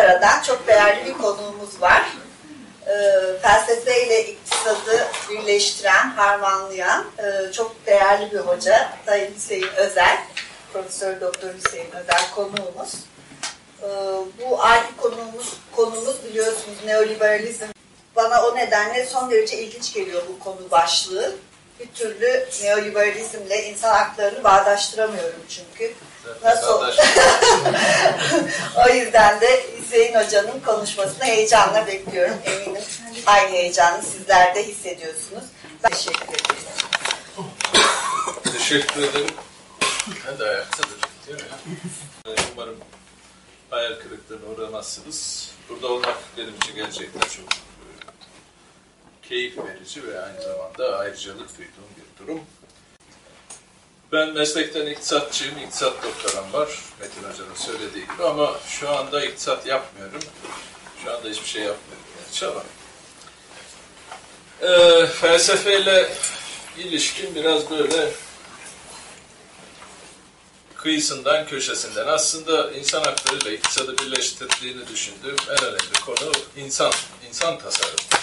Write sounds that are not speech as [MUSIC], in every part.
Ankara'dan çok değerli bir konuğumuz var. E, felsefe ile iktisadı birleştiren, harmanlayan e, çok değerli bir hoca. Sayın Hüseyin Özel, Profesör Doktor Hüseyin Özel konuğumuz. E, bu ayki konuğumuz, konumuz biliyorsunuz neoliberalizm. Bana o nedenle son derece ilginç geliyor bu konu başlığı. Bir türlü neoliberalizmle insan haklarını bağdaştıramıyorum çünkü. Nasıl? [LAUGHS] o yüzden de Hüseyin Hoca'nın konuşmasını heyecanla bekliyorum. Eminim aynı heyecanı sizler de hissediyorsunuz. Ben teşekkür ederim. Teşekkür ederim. Ben de ayaktadır. Değil mi? Umarım hayal kırıklığına uğramazsınız. Burada olmak benim için gerçekten çok e, keyif verici ve aynı zamanda ayrıcalık duyduğum bir durum. Ben meslekten iktisatçıyım, iktisat doktoram var Metin Hoca'nın söylediği gibi ama şu anda iktisat yapmıyorum. Şu anda hiçbir şey yapmıyorum gerçi ama. Ee, felsefeyle ilişkin biraz böyle kıyısından, köşesinden. Aslında insan haklarıyla iktisadı birleştirdiğini düşündüğüm en önemli konu insan, insan tasarrufu.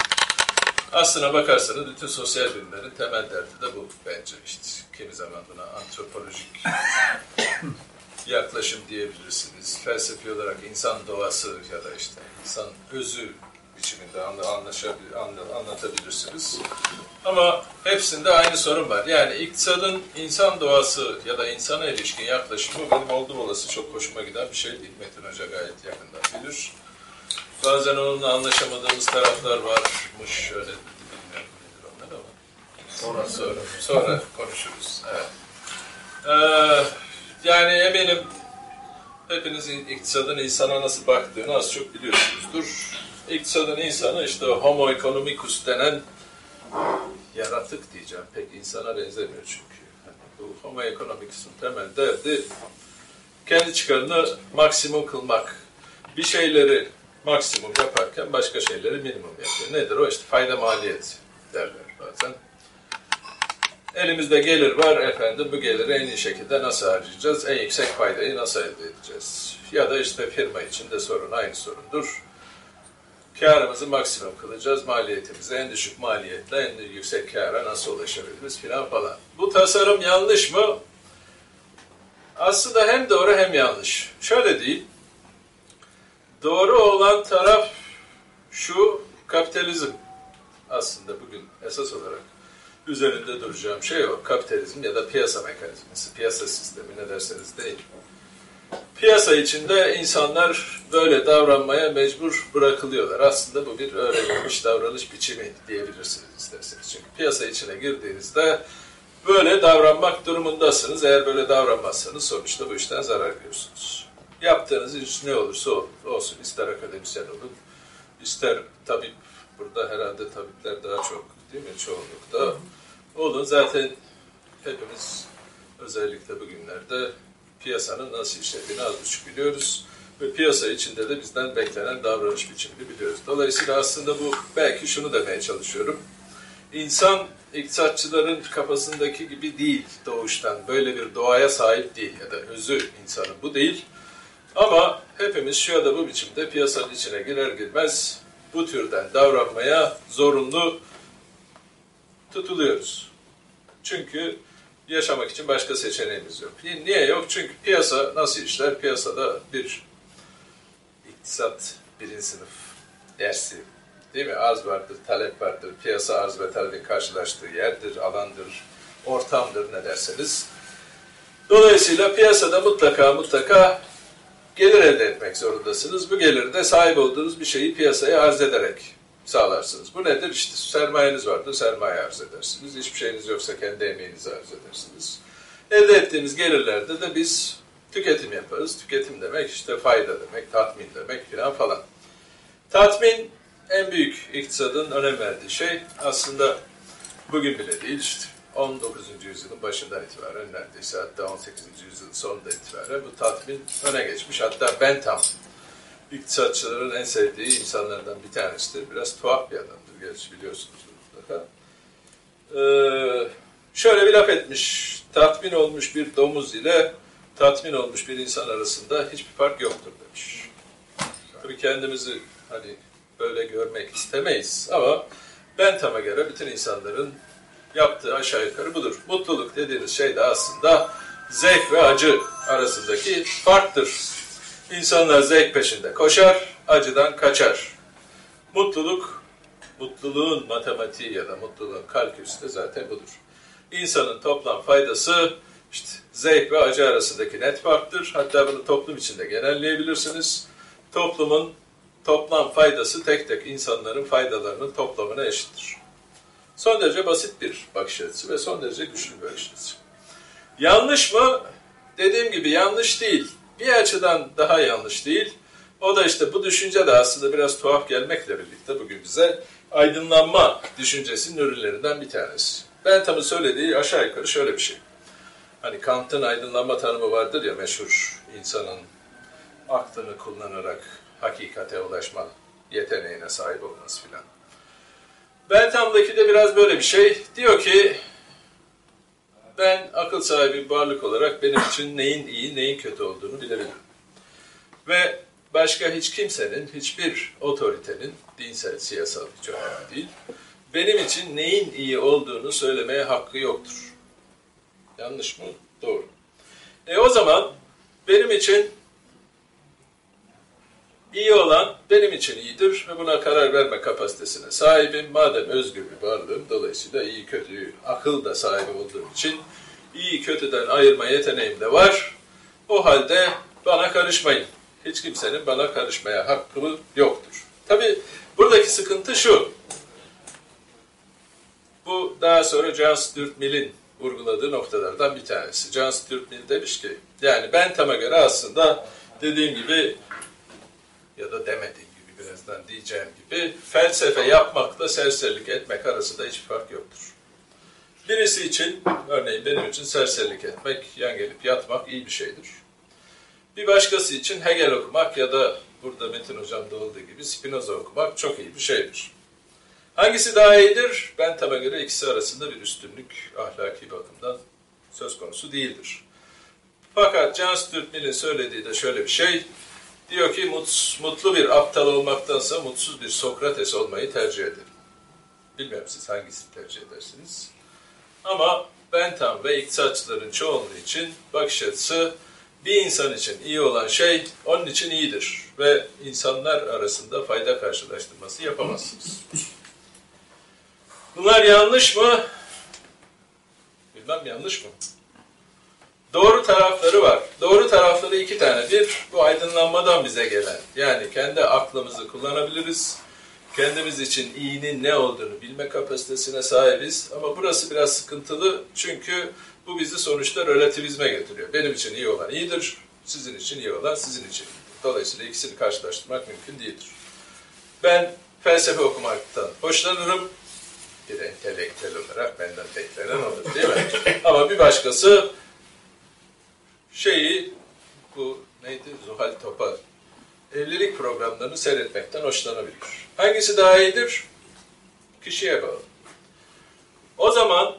Aslına bakarsanız bütün sosyal bilimlerin temel derdi de bu bence işte. Zaman buna antropolojik [COUGHS] yaklaşım diyebilirsiniz. Felsefi olarak insan doğası ya da işte insan özü biçiminde anlatabilirsiniz. Ama hepsinde aynı sorun var. Yani iktisadın insan doğası ya da insana ilişkin yaklaşımı benim oldum olası çok hoşuma giden bir şey değil. Metin Hoca gayet yakından bilir. Bazen onunla anlaşamadığımız taraflar varmış. Öyle bilmiyorum nedir onlar ama. Sonra, sonra, sonra konuşuruz. Evet. Ee, yani eminim hepiniz iktisadın insana nasıl baktığını az çok biliyorsunuzdur. İktisadın insanı işte homo economicus denen yaratık diyeceğim. Pek insana benzemiyor çünkü. Yani bu homo economicus'un temel derdi kendi çıkarını maksimum kılmak. Bir şeyleri maksimum yaparken başka şeyleri minimum yapıyor. Nedir o? İşte fayda maliyet derler bazen. Elimizde gelir var efendim bu geliri en iyi şekilde nasıl harcayacağız? En yüksek faydayı nasıl elde edeceğiz? Ya da işte firma için de sorun aynı sorundur. Karımızı maksimum kılacağız, maliyetimizi en düşük maliyetle en yüksek kâra nasıl ulaşabiliriz filan falan. Bu tasarım yanlış mı? Aslında hem doğru hem yanlış. Şöyle değil, doğru olan taraf şu kapitalizm aslında bugün esas olarak üzerinde duracağım şey o. Kapitalizm ya da piyasa mekanizması, piyasa sistemi ne derseniz deyin. Piyasa içinde insanlar böyle davranmaya mecbur bırakılıyorlar. Aslında bu bir öğrenilmiş davranış biçimi diyebilirsiniz isterseniz. Çünkü piyasa içine girdiğinizde böyle davranmak durumundasınız. Eğer böyle davranmazsanız sonuçta bu işten zarar görürsünüz. Yaptığınız iş ne olursa olsun. ister akademisyen olun, ister tabip. Burada herhalde tabipler daha çok değil mi çoğunlukta. Olun zaten hepimiz özellikle bugünlerde piyasanın nasıl işlediğini az buçuk biliyoruz. Ve piyasa içinde de bizden beklenen davranış biçimini biliyoruz. Dolayısıyla aslında bu belki şunu demeye çalışıyorum. İnsan iktisatçıların kafasındaki gibi değil doğuştan. Böyle bir doğaya sahip değil ya da özü insanın bu değil. Ama hepimiz şu ya da bu biçimde piyasanın içine girer girmez bu türden davranmaya zorunlu tutuluyoruz. Çünkü yaşamak için başka seçeneğimiz yok. Niye yok? Çünkü piyasa nasıl işler? Piyasada bir iktisat birinci sınıf dersi değil mi? Arz vardır, talep vardır. Piyasa arz ve talebin karşılaştığı yerdir, alandır, ortamdır ne derseniz. Dolayısıyla piyasada mutlaka mutlaka gelir elde etmek zorundasınız. Bu geliri de sahip olduğunuz bir şeyi piyasaya arz ederek sağlarsınız. Bu nedir? İşte sermayeniz vardır, sermaye arz edersiniz. Hiçbir şeyiniz yoksa kendi emeğinizi arz edersiniz. Elde ettiğimiz gelirlerde de biz tüketim yaparız. Tüketim demek işte fayda demek, tatmin demek filan falan. Tatmin en büyük iktisadın önem verdiği şey aslında bugün bile değil işte 19. yüzyılın başından itibaren neredeyse hatta 18. yüzyılın sonunda itibaren bu tatmin öne geçmiş. Hatta Bentham iktisatçıların en sevdiği insanlardan bir tanesidir. Biraz tuhaf bir adamdır, gerçi biliyorsunuz mutlaka. Ee, şöyle bir laf etmiş, tatmin olmuş bir domuz ile tatmin olmuş bir insan arasında hiçbir fark yoktur demiş. Tabii kendimizi hani böyle görmek istemeyiz ama Bentham'a göre bütün insanların yaptığı aşağı yukarı budur. Mutluluk dediğiniz şey de aslında zevk ve acı arasındaki farktır. İnsanlar zevk peşinde koşar, acıdan kaçar. Mutluluk, mutluluğun matematiği ya da mutluluğun kalkülüsü de zaten budur. İnsanın toplam faydası işte zevk ve acı arasındaki net farktır. Hatta bunu toplum içinde genelleyebilirsiniz. Toplumun toplam faydası tek tek insanların faydalarının toplamına eşittir. Son derece basit bir bakış açısı ve son derece güçlü bir bakış açısı. Yanlış mı? Dediğim gibi yanlış değil. Bir açıdan daha yanlış değil. O da işte bu düşünce de aslında biraz tuhaf gelmekle birlikte bugün bize aydınlanma düşüncesinin ürünlerinden bir tanesi. Bentham'ın söylediği aşağı yukarı şöyle bir şey. Hani Kant'ın aydınlanma tanımı vardır ya meşhur insanın aklını kullanarak hakikate ulaşma yeteneğine sahip olması filan. Bentham'daki de biraz böyle bir şey. Diyor ki ben akıl sahibi varlık olarak benim için neyin iyi, neyin kötü olduğunu bilebilirim. Ve başka hiç kimsenin, hiçbir otoritenin, dinsel, siyasal hiç önemli değil, benim için neyin iyi olduğunu söylemeye hakkı yoktur. Yanlış mı? Doğru. E o zaman benim için iyi olan benim için iyidir ve buna karar verme kapasitesine sahibim. Madem özgür bir varlığım, dolayısıyla iyi kötüyü akıl da sahibi olduğum için iyi kötüden ayırma yeteneğim de var. O halde bana karışmayın. Hiç kimsenin bana karışmaya hakkı yoktur. Tabi buradaki sıkıntı şu. Bu daha sonra John Stuart Mill'in vurguladığı noktalardan bir tanesi. John Stuart Mill demiş ki, yani Bentham'a göre aslında dediğim gibi ya da demediğim gibi birazdan diyeceğim gibi felsefe yapmakla serserilik etmek arasında hiçbir fark yoktur. Birisi için, örneğin benim için serserilik etmek, yan gelip yatmak iyi bir şeydir. Bir başkası için Hegel okumak ya da burada Metin Hocam'da olduğu gibi Spinoza okumak çok iyi bir şeydir. Hangisi daha iyidir? Ben tabi göre ikisi arasında bir üstünlük ahlaki bakımdan söz konusu değildir. Fakat John Stuart Mill'in söylediği de şöyle bir şey. Diyor ki mutlu bir aptal olmaktansa mutsuz bir Sokrates olmayı tercih ederim. Bilmiyorum siz hangisini tercih edersiniz. Ama Bentham ve iktisatçıların çoğunluğu için bakış açısı bir insan için iyi olan şey onun için iyidir ve insanlar arasında fayda karşılaştırması yapamazsınız. Bunlar yanlış mı? Bilmem yanlış mı? Doğru tarafları var. Doğru tarafları iki tane. Bir, bu aydınlanmadan bize gelen. Yani kendi aklımızı kullanabiliriz. Kendimiz için iyinin ne olduğunu bilme kapasitesine sahibiz. Ama burası biraz sıkıntılı. Çünkü bu bizi sonuçta relativizme getiriyor. Benim için iyi olan iyidir, sizin için iyi olan sizin için Dolayısıyla ikisini karşılaştırmak mümkün değildir. Ben felsefe okumaktan hoşlanırım. Bir entelektüel olarak benden beklenen olur değil mi? Ama bir başkası şeyi bu neydi Zuhal Topal evlilik programlarını seyretmekten hoşlanabilir. Hangisi daha iyidir? Kişiye bağlı. O zaman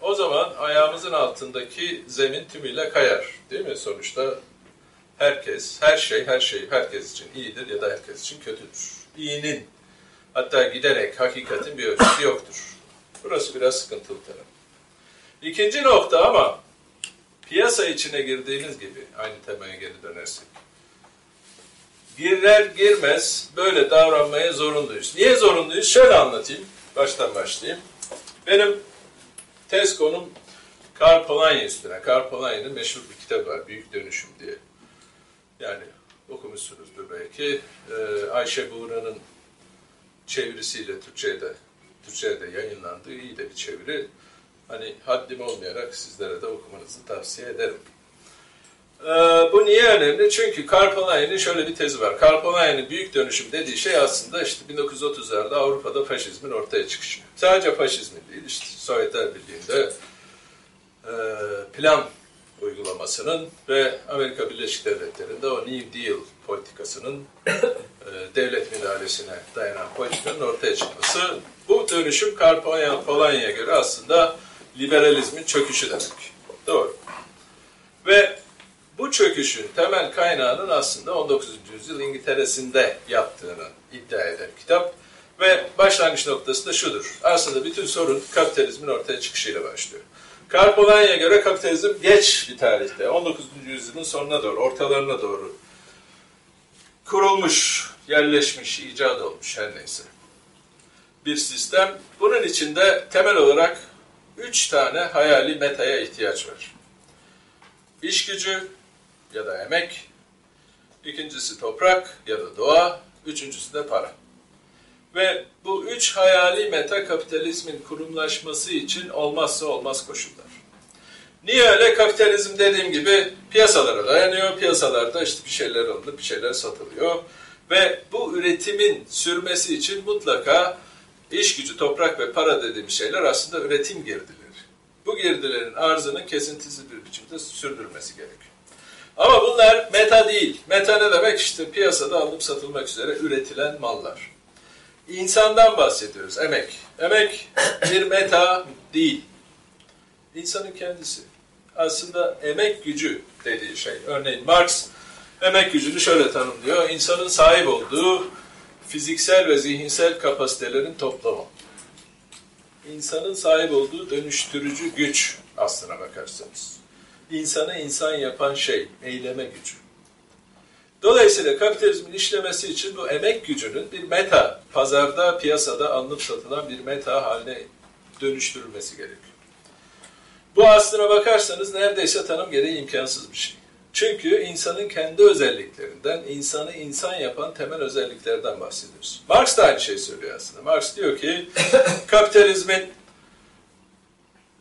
o zaman ayağımızın altındaki zemin tümüyle kayar. Değil mi? Sonuçta herkes, her şey, her şey herkes için iyidir ya da herkes için kötüdür. İyinin hatta giderek hakikatin bir ölçüsü yoktur. Burası biraz sıkıntılı taraf. İkinci nokta ama piyasa içine girdiğiniz gibi aynı temaya geri dönersek. Girer girmez böyle davranmaya zorunluyuz. Niye zorunluyuz? Şöyle anlatayım. Baştan başlayayım. Benim tez konum Karl Polanyi üstüne. Karl Polanyi'nin meşhur bir kitabı var. Büyük Dönüşüm diye. Yani okumuşsunuzdur belki. Ee, Ayşe Buğra'nın çevirisiyle Türkçe'de Türkçe'de yayınlandığı iyi de bir çeviri. Hani haddim olmayarak sizlere de okumanızı tavsiye ederim. Ee, bu niye önemli? Çünkü Karl şöyle bir tezi var. Karl büyük dönüşüm dediği şey aslında işte 1930'larda Avrupa'da faşizmin ortaya çıkışı. Sadece faşizmin değil, işte Sovyetler Birliği'nde e, plan uygulamasının ve Amerika Birleşik Devletleri'nde o New Deal politikasının e, devlet müdahalesine dayanan politikanın ortaya çıkması. Bu dönüşüm Karl Polanyi'ye göre aslında liberalizmin çöküşü demek. Doğru. Ve Bu çöküşün temel kaynağının aslında 19. yüzyıl İngiltere'sinde yattığını iddia eden kitap. Ve başlangıç noktası da şudur. Aslında bütün sorun kapitalizmin ortaya çıkışıyla başlıyor. Karl Polanyi'ye göre kapitalizm geç bir tarihte, 19. yüzyılın sonuna doğru, ortalarına doğru kurulmuş, yerleşmiş, icat olmuş her neyse. Bir sistem. Bunun içinde temel olarak üç tane hayali metaya ihtiyaç var. İş gücü ya da emek, ikincisi toprak ya da doğa, üçüncüsü de para. Ve bu üç hayali meta kapitalizmin kurumlaşması için olmazsa olmaz koşullar. Niye öyle? Kapitalizm dediğim gibi piyasalara dayanıyor. Piyasalarda işte bir şeyler alınıp bir şeyler satılıyor. Ve bu üretimin sürmesi için mutlaka iş gücü, toprak ve para dediğimiz şeyler aslında üretim girdileri. Bu girdilerin arzının kesintisiz bir biçimde sürdürmesi gerekiyor. Ama bunlar meta değil. Meta ne demek? İşte piyasada alınıp satılmak üzere üretilen mallar. İnsandan bahsediyoruz, emek. Emek bir meta değil. İnsanın kendisi. Aslında emek gücü dediği şey. Örneğin Marx emek gücünü şöyle tanımlıyor. İnsanın sahip olduğu fiziksel ve zihinsel kapasitelerin toplamı. İnsanın sahip olduğu dönüştürücü güç aslına bakarsanız. İnsanı insan yapan şey, eyleme gücü. Dolayısıyla kapitalizmin işlemesi için bu emek gücünün bir meta, pazarda, piyasada alınıp satılan bir meta haline dönüştürülmesi gerekiyor. Bu aslına bakarsanız neredeyse tanım gereği imkansız bir şey. Çünkü insanın kendi özelliklerinden, insanı insan yapan temel özelliklerden bahsediyoruz. Marx da aynı şeyi söylüyor aslında. Marx diyor ki [LAUGHS] kapitalizmin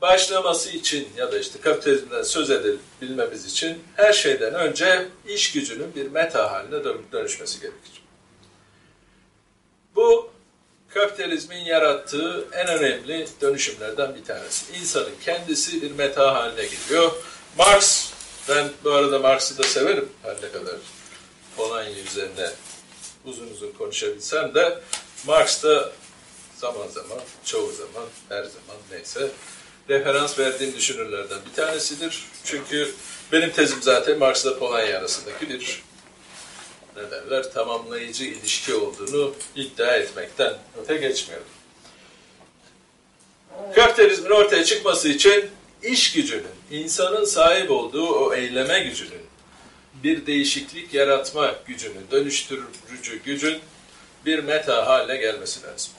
başlaması için ya da işte kapitalizmden söz edebilmemiz için her şeyden önce iş gücünün bir meta haline dönüşmesi gerekir. Bu kapitalizmin yarattığı en önemli dönüşümlerden bir tanesi. İnsanın kendisi bir meta haline geliyor. Marx, ben bu arada Marx'ı da severim her ne kadar Polonya üzerine uzun uzun konuşabilsem de Marx da zaman zaman, çoğu zaman, her zaman neyse referans verdiğim düşünürlerden bir tanesidir. Çünkü benim tezim zaten Marx'la Polonya arasındaki bir ne derler, tamamlayıcı ilişki olduğunu iddia etmekten öte geçmiyorum. Kapitalizmin ortaya çıkması için iş gücünün, insanın sahip olduğu o eyleme gücünün, bir değişiklik yaratma gücünün, dönüştürücü gücün bir meta haline gelmesi lazım.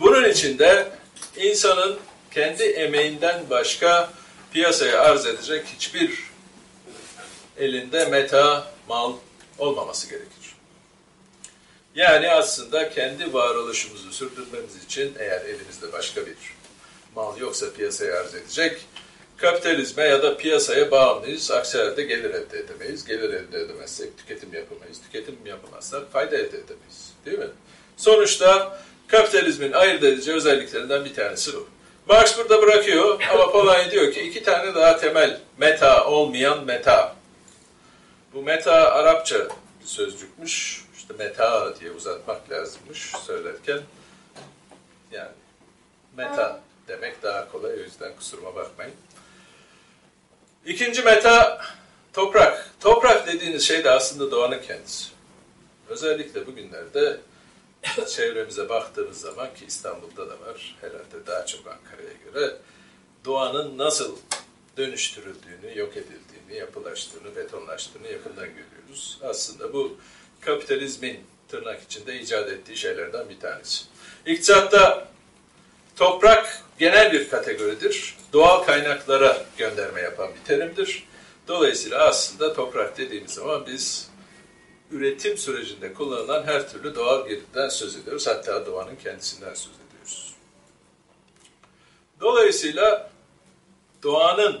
Bunun için de insanın kendi emeğinden başka piyasaya arz edecek hiçbir elinde meta, mal olmaması gerekir. Yani aslında kendi varoluşumuzu sürdürmemiz için eğer elimizde başka bir mal yoksa piyasaya arz edecek, kapitalizme ya da piyasaya bağımlıyız. Aksi halde gelir elde edemeyiz. Gelir elde edemezsek tüketim yapamayız. Tüketim yapamazsak fayda elde edemeyiz. Değil mi? Sonuçta kapitalizmin ayırt edici özelliklerinden bir tanesi bu. Marx burada bırakıyor ama Polanyi diyor ki iki tane daha temel meta olmayan meta. Bu meta Arapça bir sözcükmüş. İşte meta diye uzatmak lazımmış söylerken. Yani meta demek daha kolay o yüzden kusuruma bakmayın. İkinci meta toprak. Toprak dediğiniz şey de aslında doğanın kendisi. Özellikle bugünlerde [COUGHS] çevremize baktığımız zaman ki İstanbul'da da var, herhalde daha çok Ankara'ya göre doğanın nasıl dönüştürüldüğünü, yok edildiğini, yapılaştığını, betonlaştığını yakından görüyoruz. Aslında bu kapitalizmin tırnak içinde icat ettiği şeylerden bir tanesi. İktisatta toprak genel bir kategoridir. Doğal kaynaklara gönderme yapan bir terimdir. Dolayısıyla aslında toprak dediğimiz zaman biz üretim sürecinde kullanılan her türlü doğal girdiden söz ediyoruz. Hatta doğanın kendisinden söz ediyoruz. Dolayısıyla doğanın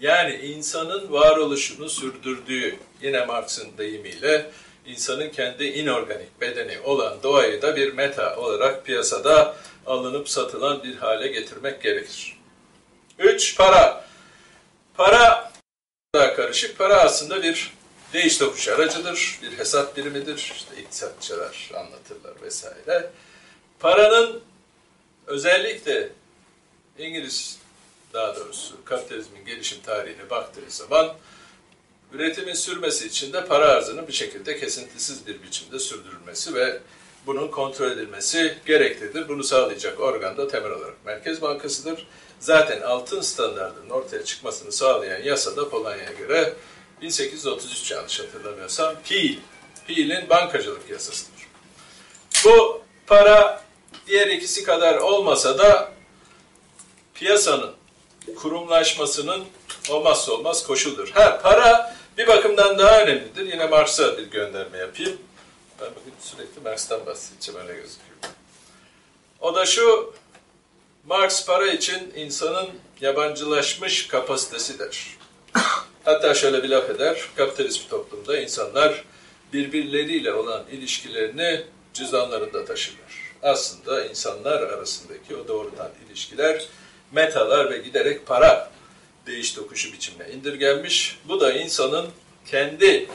yani insanın varoluşunu sürdürdüğü yine Marx'ın deyimiyle insanın kendi inorganik bedeni olan doğayı da bir meta olarak piyasada alınıp satılan bir hale getirmek gerekir. Üç, para. Para daha karışık. Para aslında bir değiş tokuş aracıdır, bir hesap birimidir. İşte iktisatçılar anlatırlar vesaire. Paranın özellikle İngiliz daha doğrusu kapitalizmin gelişim tarihine baktığınız zaman Üretimin sürmesi için de para arzının bir şekilde kesintisiz bir biçimde sürdürülmesi ve bunun kontrol edilmesi gereklidir. Bunu sağlayacak organ da temel olarak Merkez Bankası'dır. Zaten altın standartının ortaya çıkmasını sağlayan yasa da Polonya'ya göre 1833 yanlış hatırlamıyorsam PIL, PIL'in bankacılık yasasıdır. Bu para diğer ikisi kadar olmasa da piyasanın kurumlaşmasının olmazsa olmaz koşuldur. Ha para bir bakımdan daha önemlidir. Yine Marx'a bir gönderme yapayım. Ben bugün sürekli Marx'tan bahsedeceğim öyle gözüküyor. O da şu, Marx para için insanın yabancılaşmış kapasitesidir. [COUGHS] Hatta şöyle bir laf eder, kapitalist bir toplumda insanlar birbirleriyle olan ilişkilerini cüzdanlarında taşırlar. Aslında insanlar arasındaki o doğrudan ilişkiler metalar ve giderek para değiş tokuşu biçimine indirgenmiş. Bu da insanın kendi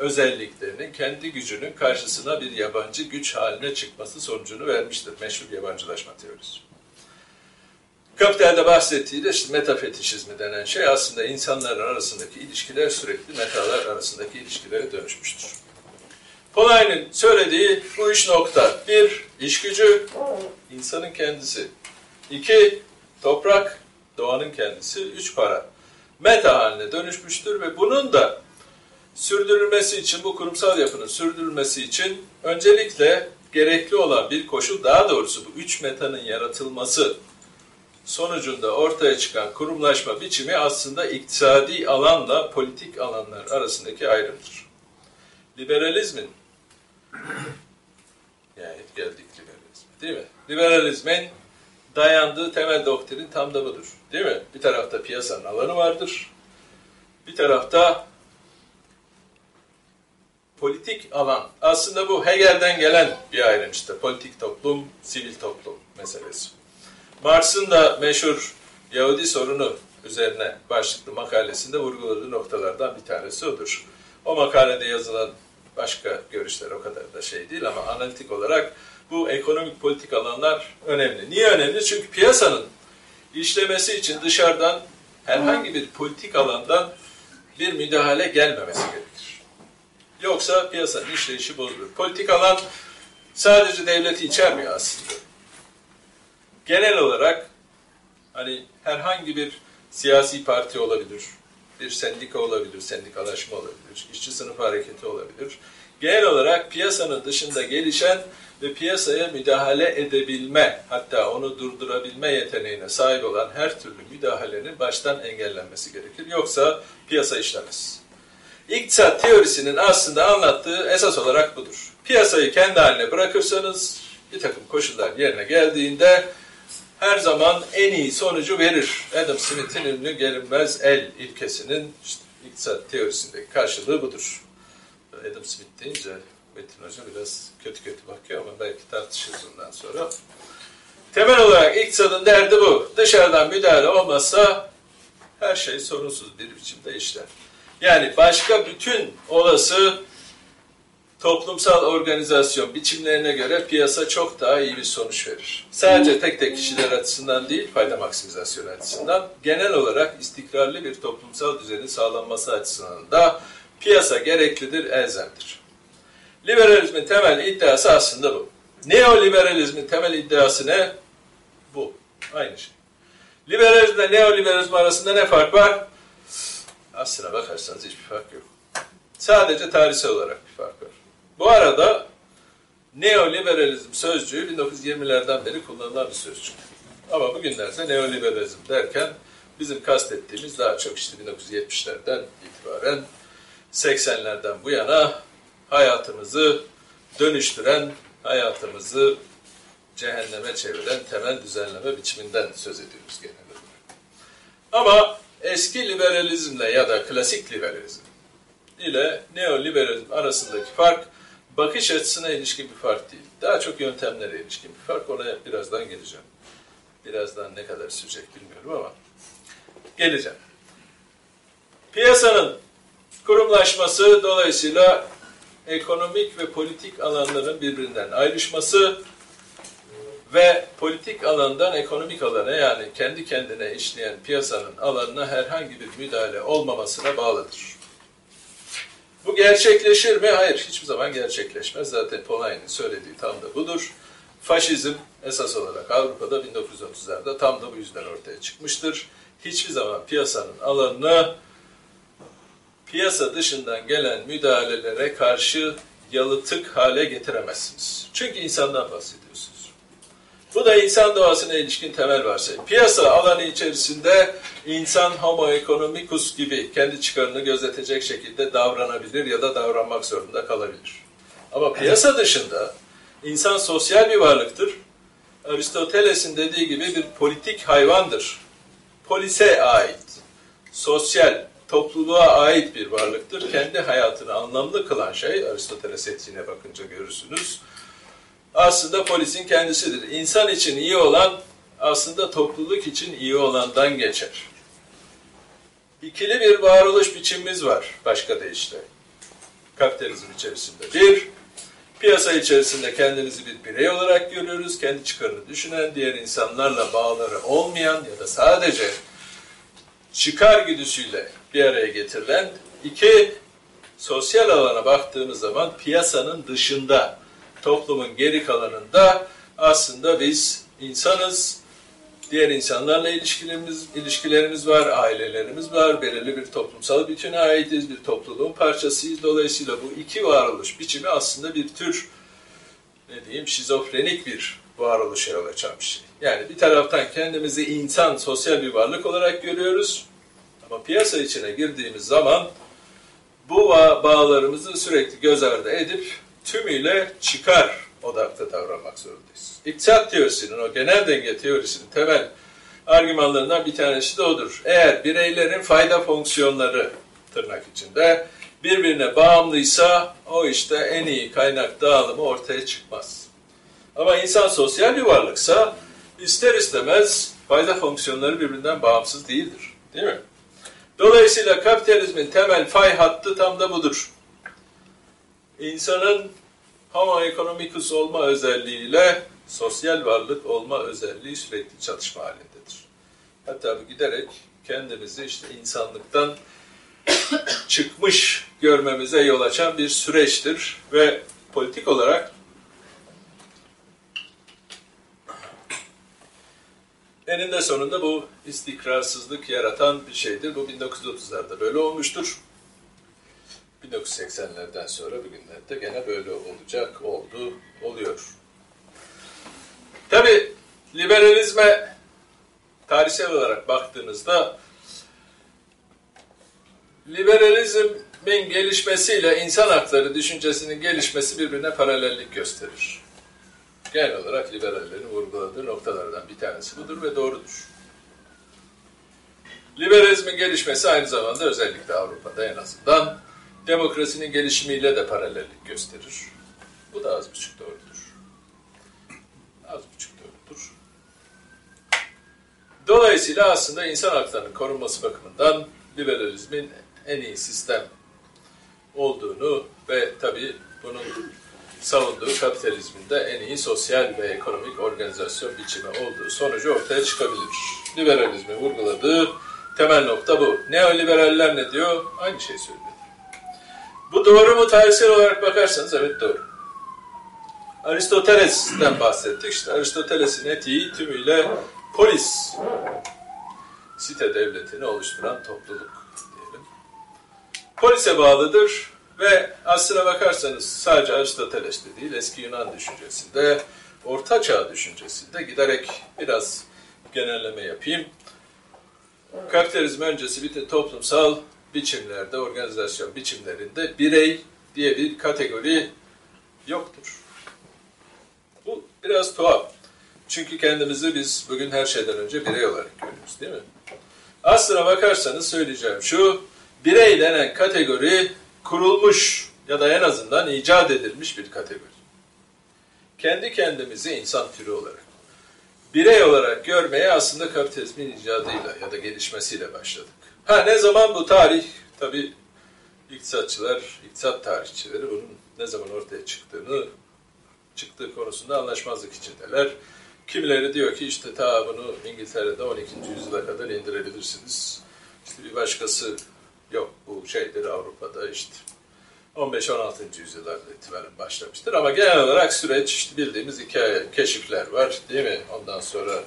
özelliklerinin, kendi gücünün karşısına bir yabancı güç haline çıkması sonucunu vermiştir. Meşhur yabancılaşma teorisi. Kapital'de bahsettiği de işte metafetişizmi denen şey aslında insanların arasındaki ilişkiler sürekli metalar arasındaki ilişkilere dönüşmüştür. Polay'ın söylediği bu üç nokta. Bir, iş gücü, insanın kendisi. İki, toprak, doğanın kendisi. Üç, para. Meta haline dönüşmüştür ve bunun da sürdürülmesi için, bu kurumsal yapının sürdürülmesi için öncelikle gerekli olan bir koşul, daha doğrusu bu üç metanın yaratılması sonucunda ortaya çıkan kurumlaşma biçimi aslında iktisadi alanla politik alanlar arasındaki ayrımdır. Liberalizmin yani geldik liberalizme değil mi? Liberalizmin dayandığı temel doktrin tam da budur. Değil mi? Bir tarafta piyasanın alanı vardır. Bir tarafta politik alan. Aslında bu Hegel'den gelen bir ayrım işte. Politik toplum, sivil toplum meselesi. Marx'ın da meşhur Yahudi sorunu üzerine başlıklı makalesinde vurguladığı noktalardan bir tanesi odur. O makalede yazılan başka görüşler o kadar da şey değil ama analitik olarak bu ekonomik politik alanlar önemli. Niye önemli? Çünkü piyasanın işlemesi için dışarıdan herhangi bir politik alandan bir müdahale gelmemesi gerekir. Yoksa piyasanın işleyişi bozulur. Politik alan sadece devleti içermiyor aslında. Genel olarak hani herhangi bir siyasi parti olabilir, bir sendika olabilir, sendikalaşma olabilir, işçi sınıf hareketi olabilir. Genel olarak piyasanın dışında gelişen ve piyasaya müdahale edebilme, hatta onu durdurabilme yeteneğine sahip olan her türlü müdahalenin baştan engellenmesi gerekir. Yoksa piyasa işlemez. İktisat teorisinin aslında anlattığı esas olarak budur. Piyasayı kendi haline bırakırsanız bir takım koşullar yerine geldiğinde her zaman en iyi sonucu verir. Adam Smith'in ünlü gelinmez el ilkesinin işte iktisat teorisindeki karşılığı budur. Adam Smith deyince Metin Hoca biraz kötü kötü bakıyor ama belki tartışırız ondan sonra. Temel olarak iktisadın derdi bu. Dışarıdan müdahale olmazsa her şey sorunsuz bir biçimde işler. Yani başka bütün olası toplumsal organizasyon biçimlerine göre piyasa çok daha iyi bir sonuç verir. Sadece tek tek kişiler açısından değil, fayda maksimizasyonu açısından, genel olarak istikrarlı bir toplumsal düzenin sağlanması açısından da piyasa gereklidir, elzemdir. Liberalizmin temel iddiası aslında bu. Neoliberalizmin temel iddiası ne? Bu. Aynı şey. Liberalizmle neoliberalizm arasında ne fark var? Aslına bakarsanız hiçbir fark yok. Sadece tarihsel olarak bir fark var. Bu arada neoliberalizm sözcüğü 1920'lerden beri kullanılan bir sözcük. Ama bugünlerde neoliberalizm derken bizim kastettiğimiz daha çok işte 1970'lerden itibaren 80'lerden bu yana hayatımızı dönüştüren, hayatımızı cehenneme çeviren temel düzenleme biçiminden söz ediyoruz genel olarak. Ama eski liberalizmle ya da klasik liberalizm ile neoliberalizm arasındaki fark bakış açısına ilişkin bir fark değil. Daha çok yöntemlere ilişkin bir fark. Ona birazdan geleceğim. Birazdan ne kadar sürecek bilmiyorum ama geleceğim. Piyasanın kurumlaşması dolayısıyla ekonomik ve politik alanların birbirinden ayrışması ve politik alandan ekonomik alana yani kendi kendine işleyen piyasanın alanına herhangi bir müdahale olmamasına bağlıdır. Bu gerçekleşir mi? Hayır, hiçbir zaman gerçekleşmez. Zaten Polanyi'nin söylediği tam da budur. Faşizm esas olarak Avrupa'da 1930'larda tam da bu yüzden ortaya çıkmıştır. Hiçbir zaman piyasanın alanını piyasa dışından gelen müdahalelere karşı yalıtık hale getiremezsiniz. Çünkü insandan bahsediyorsunuz. Bu da insan doğasına ilişkin temel varsayım. Piyasa alanı içerisinde insan homo economicus gibi kendi çıkarını gözetecek şekilde davranabilir ya da davranmak zorunda kalabilir. Ama piyasa dışında insan sosyal bir varlıktır. Aristoteles'in dediği gibi bir politik hayvandır. Polise ait, sosyal, topluluğa ait bir varlıktır. Kendi hayatını anlamlı kılan şey, Aristoteles etiğine bakınca görürsünüz, aslında polisin kendisidir. İnsan için iyi olan aslında topluluk için iyi olandan geçer. İkili bir varoluş biçimimiz var başka deyişle. Kapitalizm içerisinde. Bir, piyasa içerisinde kendimizi bir birey olarak görüyoruz. Kendi çıkarını düşünen, diğer insanlarla bağları olmayan ya da sadece çıkar güdüsüyle bir araya getirilen. iki sosyal alana baktığımız zaman piyasanın dışında toplumun geri kalanında aslında biz insanız, diğer insanlarla ilişkilerimiz, ilişkilerimiz var, ailelerimiz var, belirli bir toplumsal bütüne aitiz, bir topluluğun parçasıyız. Dolayısıyla bu iki varoluş biçimi aslında bir tür, ne diyeyim, şizofrenik bir varoluşa yol açan bir şey. Yani bir taraftan kendimizi insan, sosyal bir varlık olarak görüyoruz. Ama piyasa içine girdiğimiz zaman bu bağlarımızı sürekli göz ardı edip tümüyle çıkar odaklı davranmak zorundayız. İktisat teorisinin, o genel denge teorisinin temel argümanlarından bir tanesi de odur. Eğer bireylerin fayda fonksiyonları tırnak içinde birbirine bağımlıysa o işte en iyi kaynak dağılımı ortaya çıkmaz. Ama insan sosyal bir varlıksa ister istemez fayda fonksiyonları birbirinden bağımsız değildir. Değil mi? Dolayısıyla kapitalizmin temel fay hattı tam da budur insanın homo economicus olma özelliğiyle sosyal varlık olma özelliği sürekli çatışma halindedir. Hatta bu giderek kendimizi işte insanlıktan [COUGHS] çıkmış görmemize yol açan bir süreçtir ve politik olarak [COUGHS] eninde sonunda bu istikrarsızlık yaratan bir şeydir. Bu 1930'larda böyle olmuştur. 1980'lerden sonra bugünlerde gene böyle olacak, oldu, oluyor. Tabi liberalizme tarihsel olarak baktığınızda liberalizmin gelişmesiyle insan hakları düşüncesinin gelişmesi birbirine paralellik gösterir. Genel olarak liberallerin vurguladığı noktalardan bir tanesi budur ve doğrudur. Liberalizmin gelişmesi aynı zamanda özellikle Avrupa'da en azından demokrasinin gelişimiyle de paralellik gösterir. Bu da az buçuk doğrudur. Az buçuk doğrudur. Dolayısıyla aslında insan haklarının korunması bakımından liberalizmin en iyi sistem olduğunu ve tabii bunun savunduğu kapitalizmin de en iyi sosyal ve ekonomik organizasyon biçimi olduğu sonucu ortaya çıkabilir. Liberalizmi vurguladığı temel nokta bu. Neoliberaller ne diyor? Aynı şey söylüyor. Bu doğru mu tarihsel olarak bakarsanız evet doğru. Aristoteles'ten bahsettik. İşte Aristoteles'in etiği tümüyle polis, site devletini oluşturan topluluk diyelim. Polise bağlıdır ve aslına bakarsanız sadece Aristoteles'te değil eski Yunan düşüncesinde, Orta Çağ düşüncesinde giderek biraz genelleme yapayım. Kapitalizm öncesi bütün toplumsal biçimlerde, organizasyon biçimlerinde birey diye bir kategori yoktur. Bu biraz tuhaf. Çünkü kendimizi biz bugün her şeyden önce birey olarak görüyoruz değil mi? Aslına bakarsanız söyleyeceğim şu, birey denen kategori kurulmuş ya da en azından icat edilmiş bir kategori. Kendi kendimizi insan türü olarak, birey olarak görmeye aslında kapitalizmin icadıyla ya da gelişmesiyle başladık. Ha ne zaman bu tarih? Tabi iktisatçılar, iktisat tarihçileri bunun ne zaman ortaya çıktığını çıktığı konusunda anlaşmazlık içindeler. Kimileri diyor ki işte ta bunu İngiltere'de 12. yüzyıla kadar indirebilirsiniz. İşte bir başkası yok bu şeydir Avrupa'da işte 15-16. yüzyıllarda itibaren başlamıştır. Ama genel olarak süreç işte bildiğimiz hikaye, keşifler var değil mi? Ondan sonra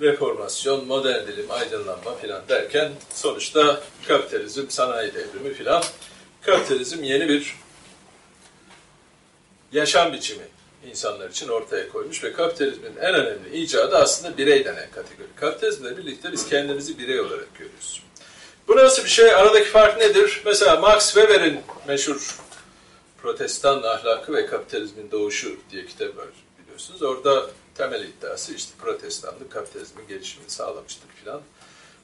reformasyon, modern dilim, aydınlanma filan derken sonuçta kapitalizm, sanayi devrimi filan kapitalizm yeni bir yaşam biçimi insanlar için ortaya koymuş ve kapitalizmin en önemli icadı aslında birey denen kategori. Kapitalizmle birlikte biz kendimizi birey olarak görüyoruz. Bu nasıl bir şey? Aradaki fark nedir? Mesela Max Weber'in meşhur Protestan ahlakı ve kapitalizmin doğuşu diye kitap var biliyorsunuz. Orada temel iddiası işte protestanlık kapitalizmin gelişimini sağlamıştır filan.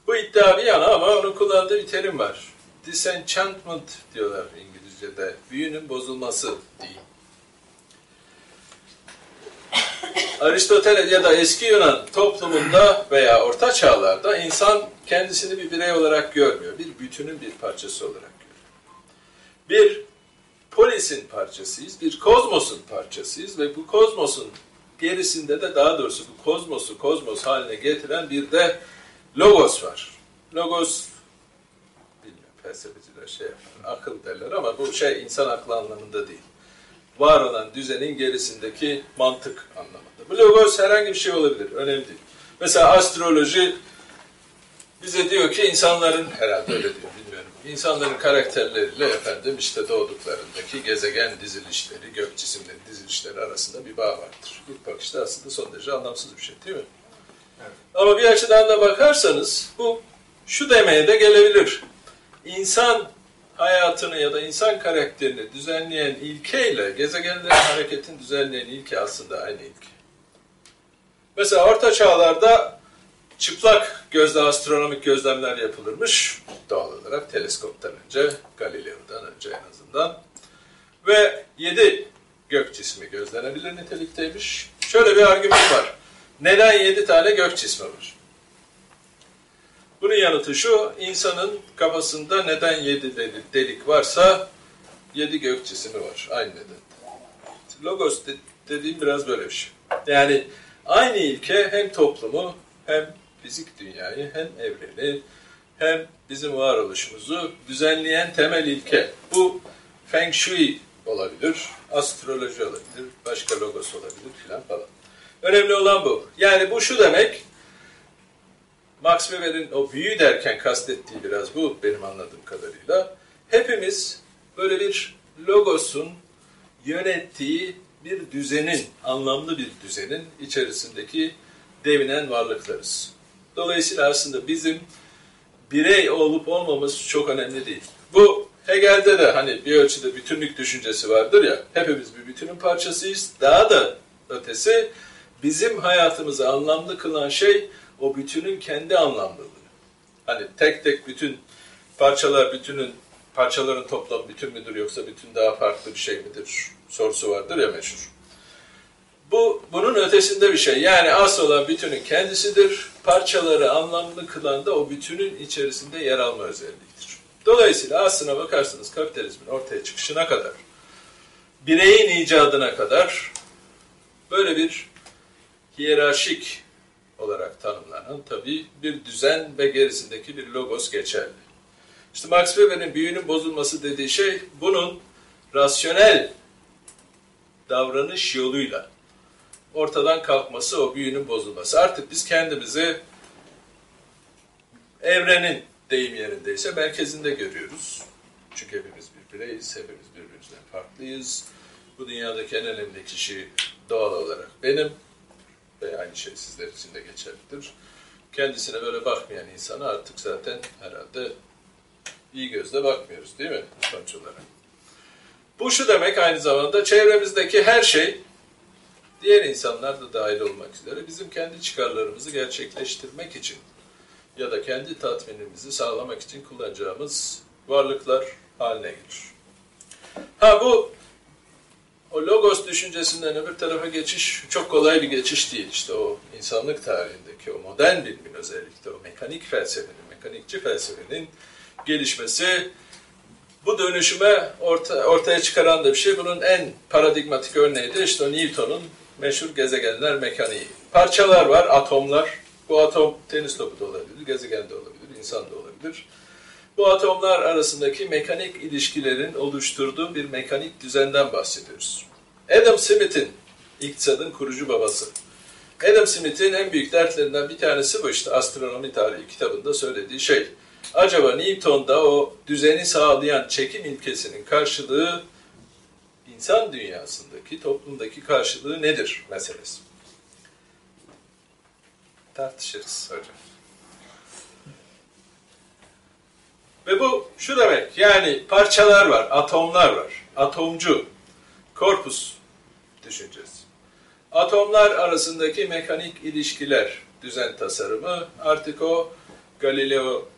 Bu iddia bir yana ama onun kullandığı bir terim var. Disenchantment diyorlar İngilizce'de. Büyünün bozulması diyeyim. Aristoteles ya da eski Yunan toplumunda veya orta çağlarda insan kendisini bir birey olarak görmüyor. Bir bütünün bir parçası olarak görüyor. Bir polisin parçasıyız, bir kozmosun parçasıyız ve bu kozmosun gerisinde de daha doğrusu bu kozmosu kozmos haline getiren bir de logos var. Logos bilmiyorum felsefeciler şey yapar, akıl derler ama bu şey insan aklı anlamında değil. Var olan düzenin gerisindeki mantık anlamında. Bu logos herhangi bir şey olabilir, önemli değil. Mesela astroloji bize diyor ki insanların, herhalde öyle diyor insanların karakterleriyle efendim işte doğduklarındaki gezegen dizilişleri, gök cisimleri dizilişleri arasında bir bağ vardır. İlk bakışta aslında son derece anlamsız bir şey değil mi? Evet. Ama bir açıdan da bakarsanız bu şu demeye de gelebilir. İnsan hayatını ya da insan karakterini düzenleyen ilkeyle gezegenlerin hareketin düzenleyen ilke aslında aynı ilke. Mesela orta çağlarda çıplak gözle astronomik gözlemler yapılırmış. Doğal olarak teleskoptan önce, Galileo'dan önce en azından. Ve yedi gök cismi gözlenebilir nitelikteymiş. Şöyle bir argüman var. Neden yedi tane gök cismi var? Bunun yanıtı şu, insanın kafasında neden yedi delik varsa yedi gök cismi var. Aynı neden. Logos dediğim biraz böyle bir şey. Yani aynı ilke hem toplumu hem fizik dünyayı hem evreni hem bizim varoluşumuzu düzenleyen temel ilke. Bu Feng Shui olabilir, astroloji olabilir, başka logos olabilir filan falan. Önemli olan bu. Yani bu şu demek, Max Weber'in o büyü derken kastettiği biraz bu benim anladığım kadarıyla. Hepimiz böyle bir logosun yönettiği bir düzenin, anlamlı bir düzenin içerisindeki devinen varlıklarız. Dolayısıyla aslında bizim birey olup olmamız çok önemli değil. Bu Hegel'de de hani bir ölçüde bütünlük düşüncesi vardır ya, hepimiz bir bütünün parçasıyız. Daha da ötesi bizim hayatımızı anlamlı kılan şey o bütünün kendi anlamlılığı. Hani tek tek bütün parçalar bütünün parçaların toplam bütün müdür yoksa bütün daha farklı bir şey midir sorusu vardır ya meşhur. Bu bunun ötesinde bir şey. Yani asıl olan bütünün kendisidir. Parçaları anlamlı kılan da o bütünün içerisinde yer alma özelliğidir. Dolayısıyla aslına bakarsanız kapitalizmin ortaya çıkışına kadar, bireyin icadına kadar böyle bir hiyerarşik olarak tanımlanan tabii bir düzen ve gerisindeki bir logos geçerli. İşte Max Weber'in büyünün bozulması dediği şey bunun rasyonel davranış yoluyla ortadan kalkması, o büyünün bozulması. Artık biz kendimizi evrenin deyim yerindeyse merkezinde görüyoruz. Çünkü hepimiz bir bireyiz, hepimiz birbirimizden farklıyız. Bu dünyadaki en önemli kişi doğal olarak benim ve aynı şey sizler için de geçerlidir. Kendisine böyle bakmayan insana artık zaten herhalde iyi gözle bakmıyoruz değil mi sonuç olarak? Bu şu demek aynı zamanda çevremizdeki her şey diğer insanlar da dahil olmak üzere bizim kendi çıkarlarımızı gerçekleştirmek için ya da kendi tatminimizi sağlamak için kullanacağımız varlıklar haline gelir. Ha bu o logos düşüncesinden öbür tarafa geçiş çok kolay bir geçiş değil. İşte o insanlık tarihindeki o modern bilimin özellikle o mekanik felsefenin, mekanikçi felsefenin gelişmesi bu dönüşüme orta, ortaya çıkaran da bir şey. Bunun en paradigmatik örneği de işte Newton'un meşhur gezegenler mekaniği. Parçalar var, atomlar. Bu atom tenis topu da olabilir, gezegen de olabilir, insan da olabilir. bu atomlar arasındaki mekanik ilişkilerin oluşturduğu bir mekanik düzenden bahsediyoruz. Adam Smith'in, iktisadın kurucu babası. Adam Smith'in en büyük dertlerinden bir tanesi bu işte astronomi tarihi kitabında söylediği şey. Acaba Newton'da o düzeni sağlayan çekim ilkesinin karşılığı insan dünyasındaki, toplumdaki karşılığı nedir meselesi. Tartışırız hocam. Ve bu şu demek, yani parçalar var, atomlar var. Atomcu, korpus düşüneceğiz. Atomlar arasındaki mekanik ilişkiler, düzen tasarımı artık o Galileo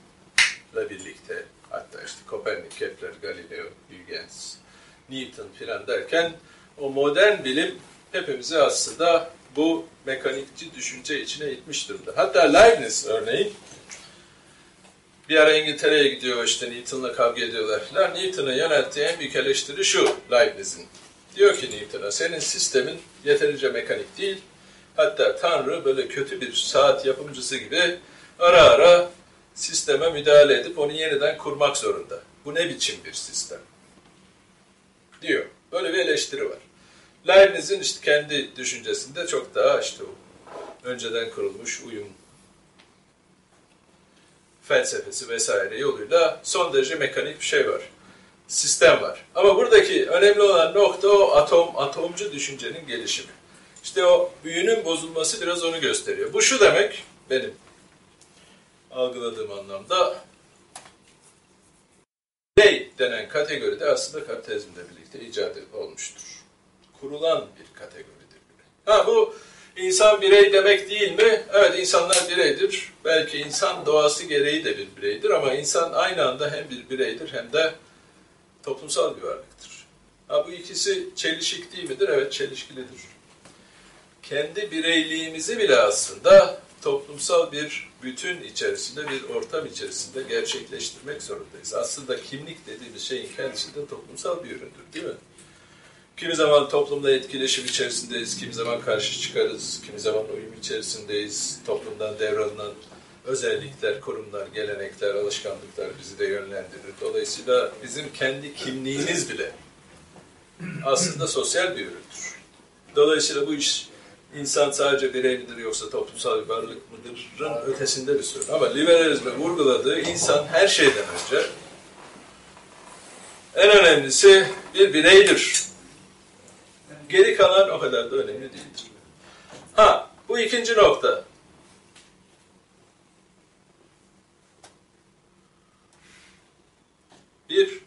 ile birlikte hatta işte Kopernik, Kepler, Galileo, Huygens, Newton filan derken o modern bilim hepimizi aslında bu mekanikçi düşünce içine itmiş durumda. Hatta Leibniz örneğin bir ara İngiltere'ye gidiyor işte Newton'la kavga ediyorlar. Newton'a yönelttiği en büyük eleştiri şu Leibniz'in. Diyor ki Newton'a senin sistemin yeterince mekanik değil. Hatta Tanrı böyle kötü bir saat yapımcısı gibi ara ara sisteme müdahale edip onu yeniden kurmak zorunda. Bu ne biçim bir sistem? Diyor. Böyle bir eleştiri var. Leibniz'in işte kendi düşüncesinde çok daha işte önceden kurulmuş uyum felsefesi vesaire yoluyla son derece mekanik bir şey var. Sistem var. Ama buradaki önemli olan nokta o atom, atomcu düşüncenin gelişimi. İşte o büyünün bozulması biraz onu gösteriyor. Bu şu demek, benim algıladığım anlamda birey denen kategori de aslında kapitalizmle birlikte icat olmuştur. Kurulan bir kategoridir. Ha bu insan birey demek değil mi? Evet insanlar bireydir. Belki insan doğası gereği de bir bireydir ama insan aynı anda hem bir bireydir hem de toplumsal bir varlıktır. Ha bu ikisi çelişik değil midir? Evet çelişkilidir. Kendi bireyliğimizi bile aslında toplumsal bir bütün içerisinde, bir ortam içerisinde gerçekleştirmek zorundayız. Aslında kimlik dediğimiz şeyin kendisi de toplumsal bir üründür değil mi? Kimi zaman toplumla etkileşim içerisindeyiz, kimi zaman karşı çıkarız, kimi zaman uyum içerisindeyiz. Toplumdan devralınan özellikler, kurumlar, gelenekler, alışkanlıklar bizi de yönlendirir. Dolayısıyla bizim kendi kimliğimiz bile aslında sosyal bir üründür. Dolayısıyla bu iş insan sadece birey midir yoksa toplumsal bir varlık mıdırın ötesinde bir sorun. Ama liberalizme vurguladığı insan her şeyden önce en önemlisi bir bireydir. Geri kalan o kadar da önemli değildir. Ha, bu ikinci nokta. Bir,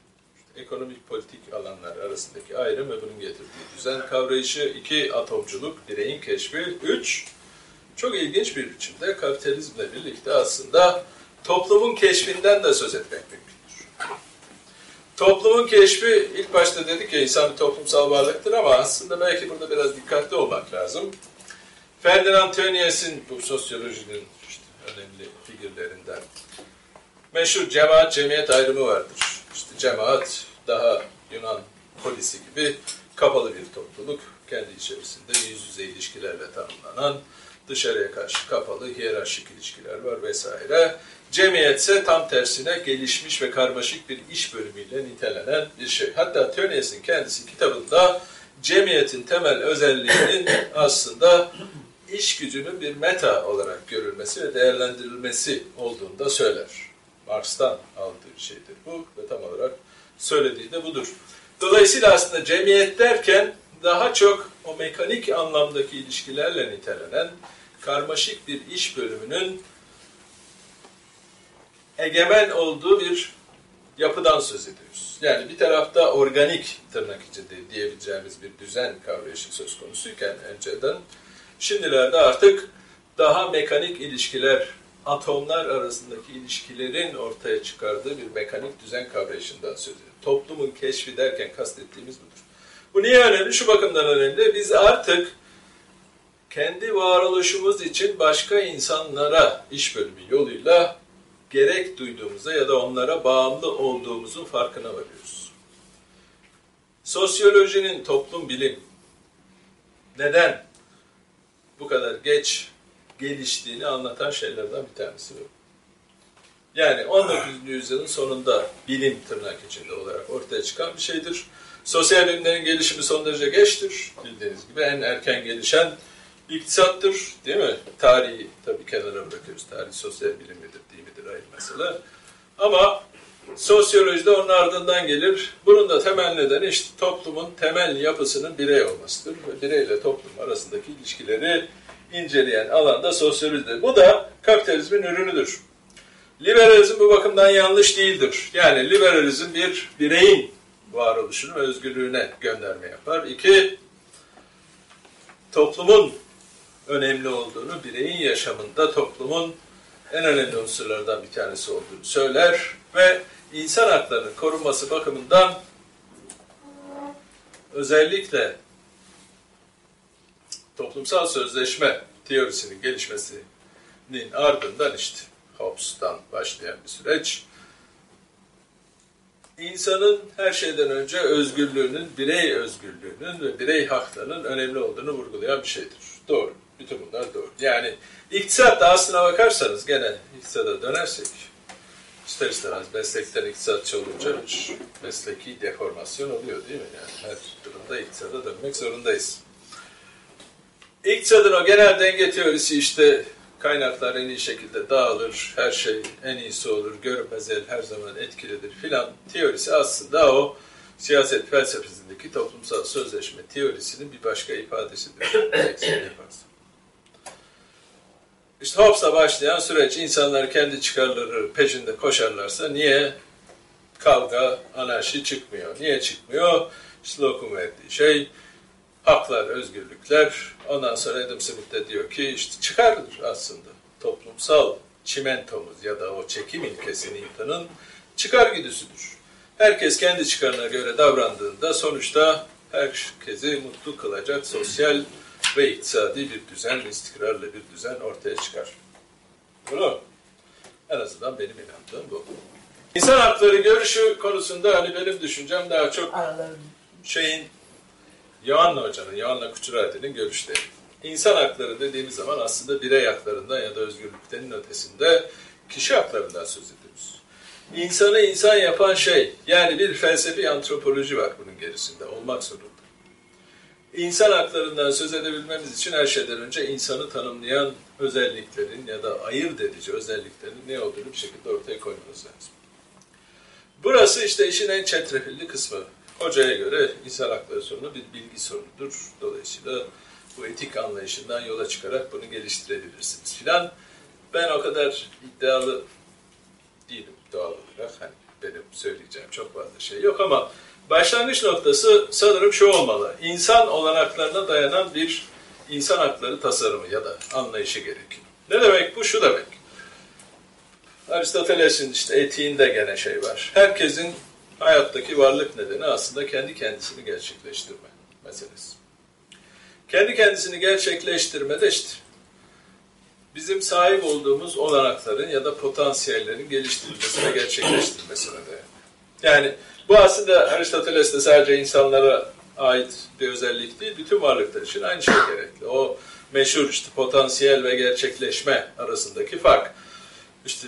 ekonomik politik alanlar arasındaki ayrım ve bunun getirdiği düzen kavrayışı. iki atomculuk, bireyin keşfi. Üç, çok ilginç bir biçimde kapitalizmle birlikte aslında toplumun keşfinden de söz etmek mümkündür. Toplumun keşfi, ilk başta dedik ya insan bir toplumsal varlıktır ama aslında belki burada biraz dikkatli olmak lazım. Ferdinand Tönnies'in bu sosyolojinin işte önemli figürlerinden meşhur cemaat cemiyet ayrımı vardır. İşte cemaat daha Yunan polisi gibi kapalı bir topluluk. Kendi içerisinde yüz yüze ilişkilerle tanımlanan, dışarıya karşı kapalı hiyerarşik ilişkiler var vesaire. Cemiyet ise tam tersine gelişmiş ve karmaşık bir iş bölümüyle nitelenen bir şey. Hatta Tönnies'in kendisi kitabında cemiyetin temel özelliğinin [COUGHS] aslında iş gücünün bir meta olarak görülmesi ve değerlendirilmesi olduğunu da söyler. Marx'tan aldığı şeydir bu ve tam olarak söylediği de budur. Dolayısıyla aslında cemiyet derken daha çok o mekanik anlamdaki ilişkilerle nitelenen karmaşık bir iş bölümünün egemen olduğu bir yapıdan söz ediyoruz. Yani bir tarafta organik tırnak içinde diyebileceğimiz bir düzen kavrayışı söz konusuyken önceden şimdilerde artık daha mekanik ilişkiler, atomlar arasındaki ilişkilerin ortaya çıkardığı bir mekanik düzen kavrayışından söz ediyoruz. Toplumun keşfi derken kastettiğimiz budur. Bu niye önemli? Şu bakımdan önemli. Biz artık kendi varoluşumuz için başka insanlara iş bölümü yoluyla gerek duyduğumuza ya da onlara bağımlı olduğumuzun farkına varıyoruz. Sosyolojinin toplum bilim neden bu kadar geç geliştiğini anlatan şeylerden bir tanesi bu. Yani 19. yüzyılın sonunda bilim tırnak içinde olarak ortaya çıkan bir şeydir. Sosyal bilimlerin gelişimi son derece geçtir. Bildiğiniz gibi en erken gelişen iktisattır. Değil mi? Tarihi tabii kenara bırakıyoruz. Tarih sosyal bilim midir değil midir ayrı mesele. Ama sosyoloji de onun ardından gelir. Bunun da temel nedeni işte toplumun temel yapısının birey olmasıdır. Ve bireyle toplum arasındaki ilişkileri inceleyen alanda sosyolojidir. Bu da kapitalizmin ürünüdür. Liberalizm bu bakımdan yanlış değildir. Yani liberalizm bir bireyin varoluşunu özgürlüğüne gönderme yapar. İki, toplumun önemli olduğunu, bireyin yaşamında toplumun en önemli unsurlardan bir tanesi olduğunu söyler ve insan haklarının korunması bakımından özellikle toplumsal sözleşme teorisinin gelişmesinin ardından işte Hobbes'tan başlayan bir süreç insanın her şeyden önce özgürlüğünün, birey özgürlüğünün ve birey haklarının önemli olduğunu vurgulayan bir şeydir. Doğru. Bütün bunlar doğru. Yani iktisat da aslına bakarsanız gene iktisada dönersek ister istemez meslekten iktisatçı olunca mesleki deformasyon oluyor değil mi? Yani her durumda iktisada dönmek zorundayız. İktisadın o genel denge teorisi işte kaynaklar en iyi şekilde dağılır, her şey en iyisi olur, görünmez el her zaman etkilidir filan teorisi aslında o siyaset felsefesindeki toplumsal sözleşme teorisinin bir başka ifadesidir. [COUGHS] İşte Hobbes'la başlayan süreç insanlar kendi çıkarları peşinde koşarlarsa niye kavga, anarşi çıkmıyor? Niye çıkmıyor? Locke'un verdiği şey haklar, özgürlükler. Ondan sonra Adam Smith de diyor ki işte çıkardır aslında toplumsal çimentomuz ya da o çekim ilkesi Newton'un çıkar güdüsüdür. Herkes kendi çıkarına göre davrandığında sonuçta herkesi mutlu kılacak sosyal ve iktisadi bir düzen, istikrarlı bir düzen ortaya çıkar. Bunu en azından benim inandığım bu. İnsan hakları görüşü konusunda hani benim düşüncem daha çok şeyin Yohanna Hoca'nın, Yohanna Kuçuradi'nin görüşleri. İnsan hakları dediğimiz zaman aslında birey haklarından ya da özgürlüklerin ötesinde kişi haklarından söz ediyoruz. İnsanı insan yapan şey, yani bir felsefi antropoloji var bunun gerisinde, olmak zorunda. İnsan haklarından söz edebilmemiz için her şeyden önce insanı tanımlayan özelliklerin ya da ayırt edici özelliklerin ne olduğunu bir şekilde ortaya koymamız lazım. Burası işte işin en çetrefilli kısmı. Hocaya göre insan hakları sorunu bir bilgi sorunudur. Dolayısıyla bu etik anlayışından yola çıkarak bunu geliştirebilirsiniz filan. Ben o kadar iddialı değilim doğal olarak. Hani benim söyleyeceğim çok fazla şey yok ama başlangıç noktası sanırım şu olmalı. İnsan olanaklarına dayanan bir insan hakları tasarımı ya da anlayışı gerekiyor. Ne demek bu? Şu demek. Aristoteles'in işte etiğinde gene şey var. Herkesin hayattaki varlık nedeni aslında kendi kendisini gerçekleştirme meselesi. Kendi kendisini gerçekleştirmede işte bizim sahip olduğumuz olanakların ya da potansiyellerin geliştirilmesi ve gerçekleştirilmesine dayanıyor. Yani bu aslında Aristoteles'te sadece insanlara ait bir özellik değil, bütün varlıklar için aynı şey gerekli. O meşhur işte potansiyel ve gerçekleşme arasındaki fark. İşte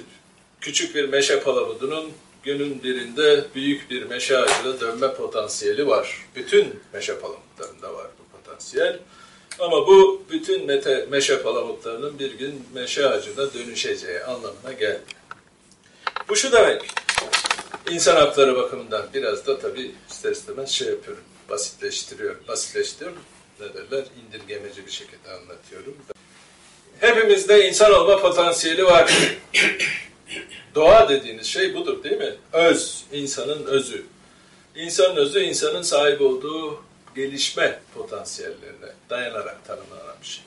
küçük bir meşe palamudunun günün birinde büyük bir meşe ağacına dönme potansiyeli var. Bütün meşe palamutlarında var bu potansiyel. Ama bu bütün mete, meşe palamutlarının bir gün meşe ağacına dönüşeceği anlamına gelmiyor. Bu şu demek, insan hakları bakımından biraz da tabii ister istemez şey yapıyorum, basitleştiriyorum, basitleştiriyorum, ne derler, indirgemeci bir şekilde anlatıyorum. Hepimizde insan olma potansiyeli var. Doğa dediğiniz şey budur değil mi? Öz, insanın özü. İnsanın özü, insanın sahip olduğu gelişme potansiyellerine dayanarak tanımlanan bir şey.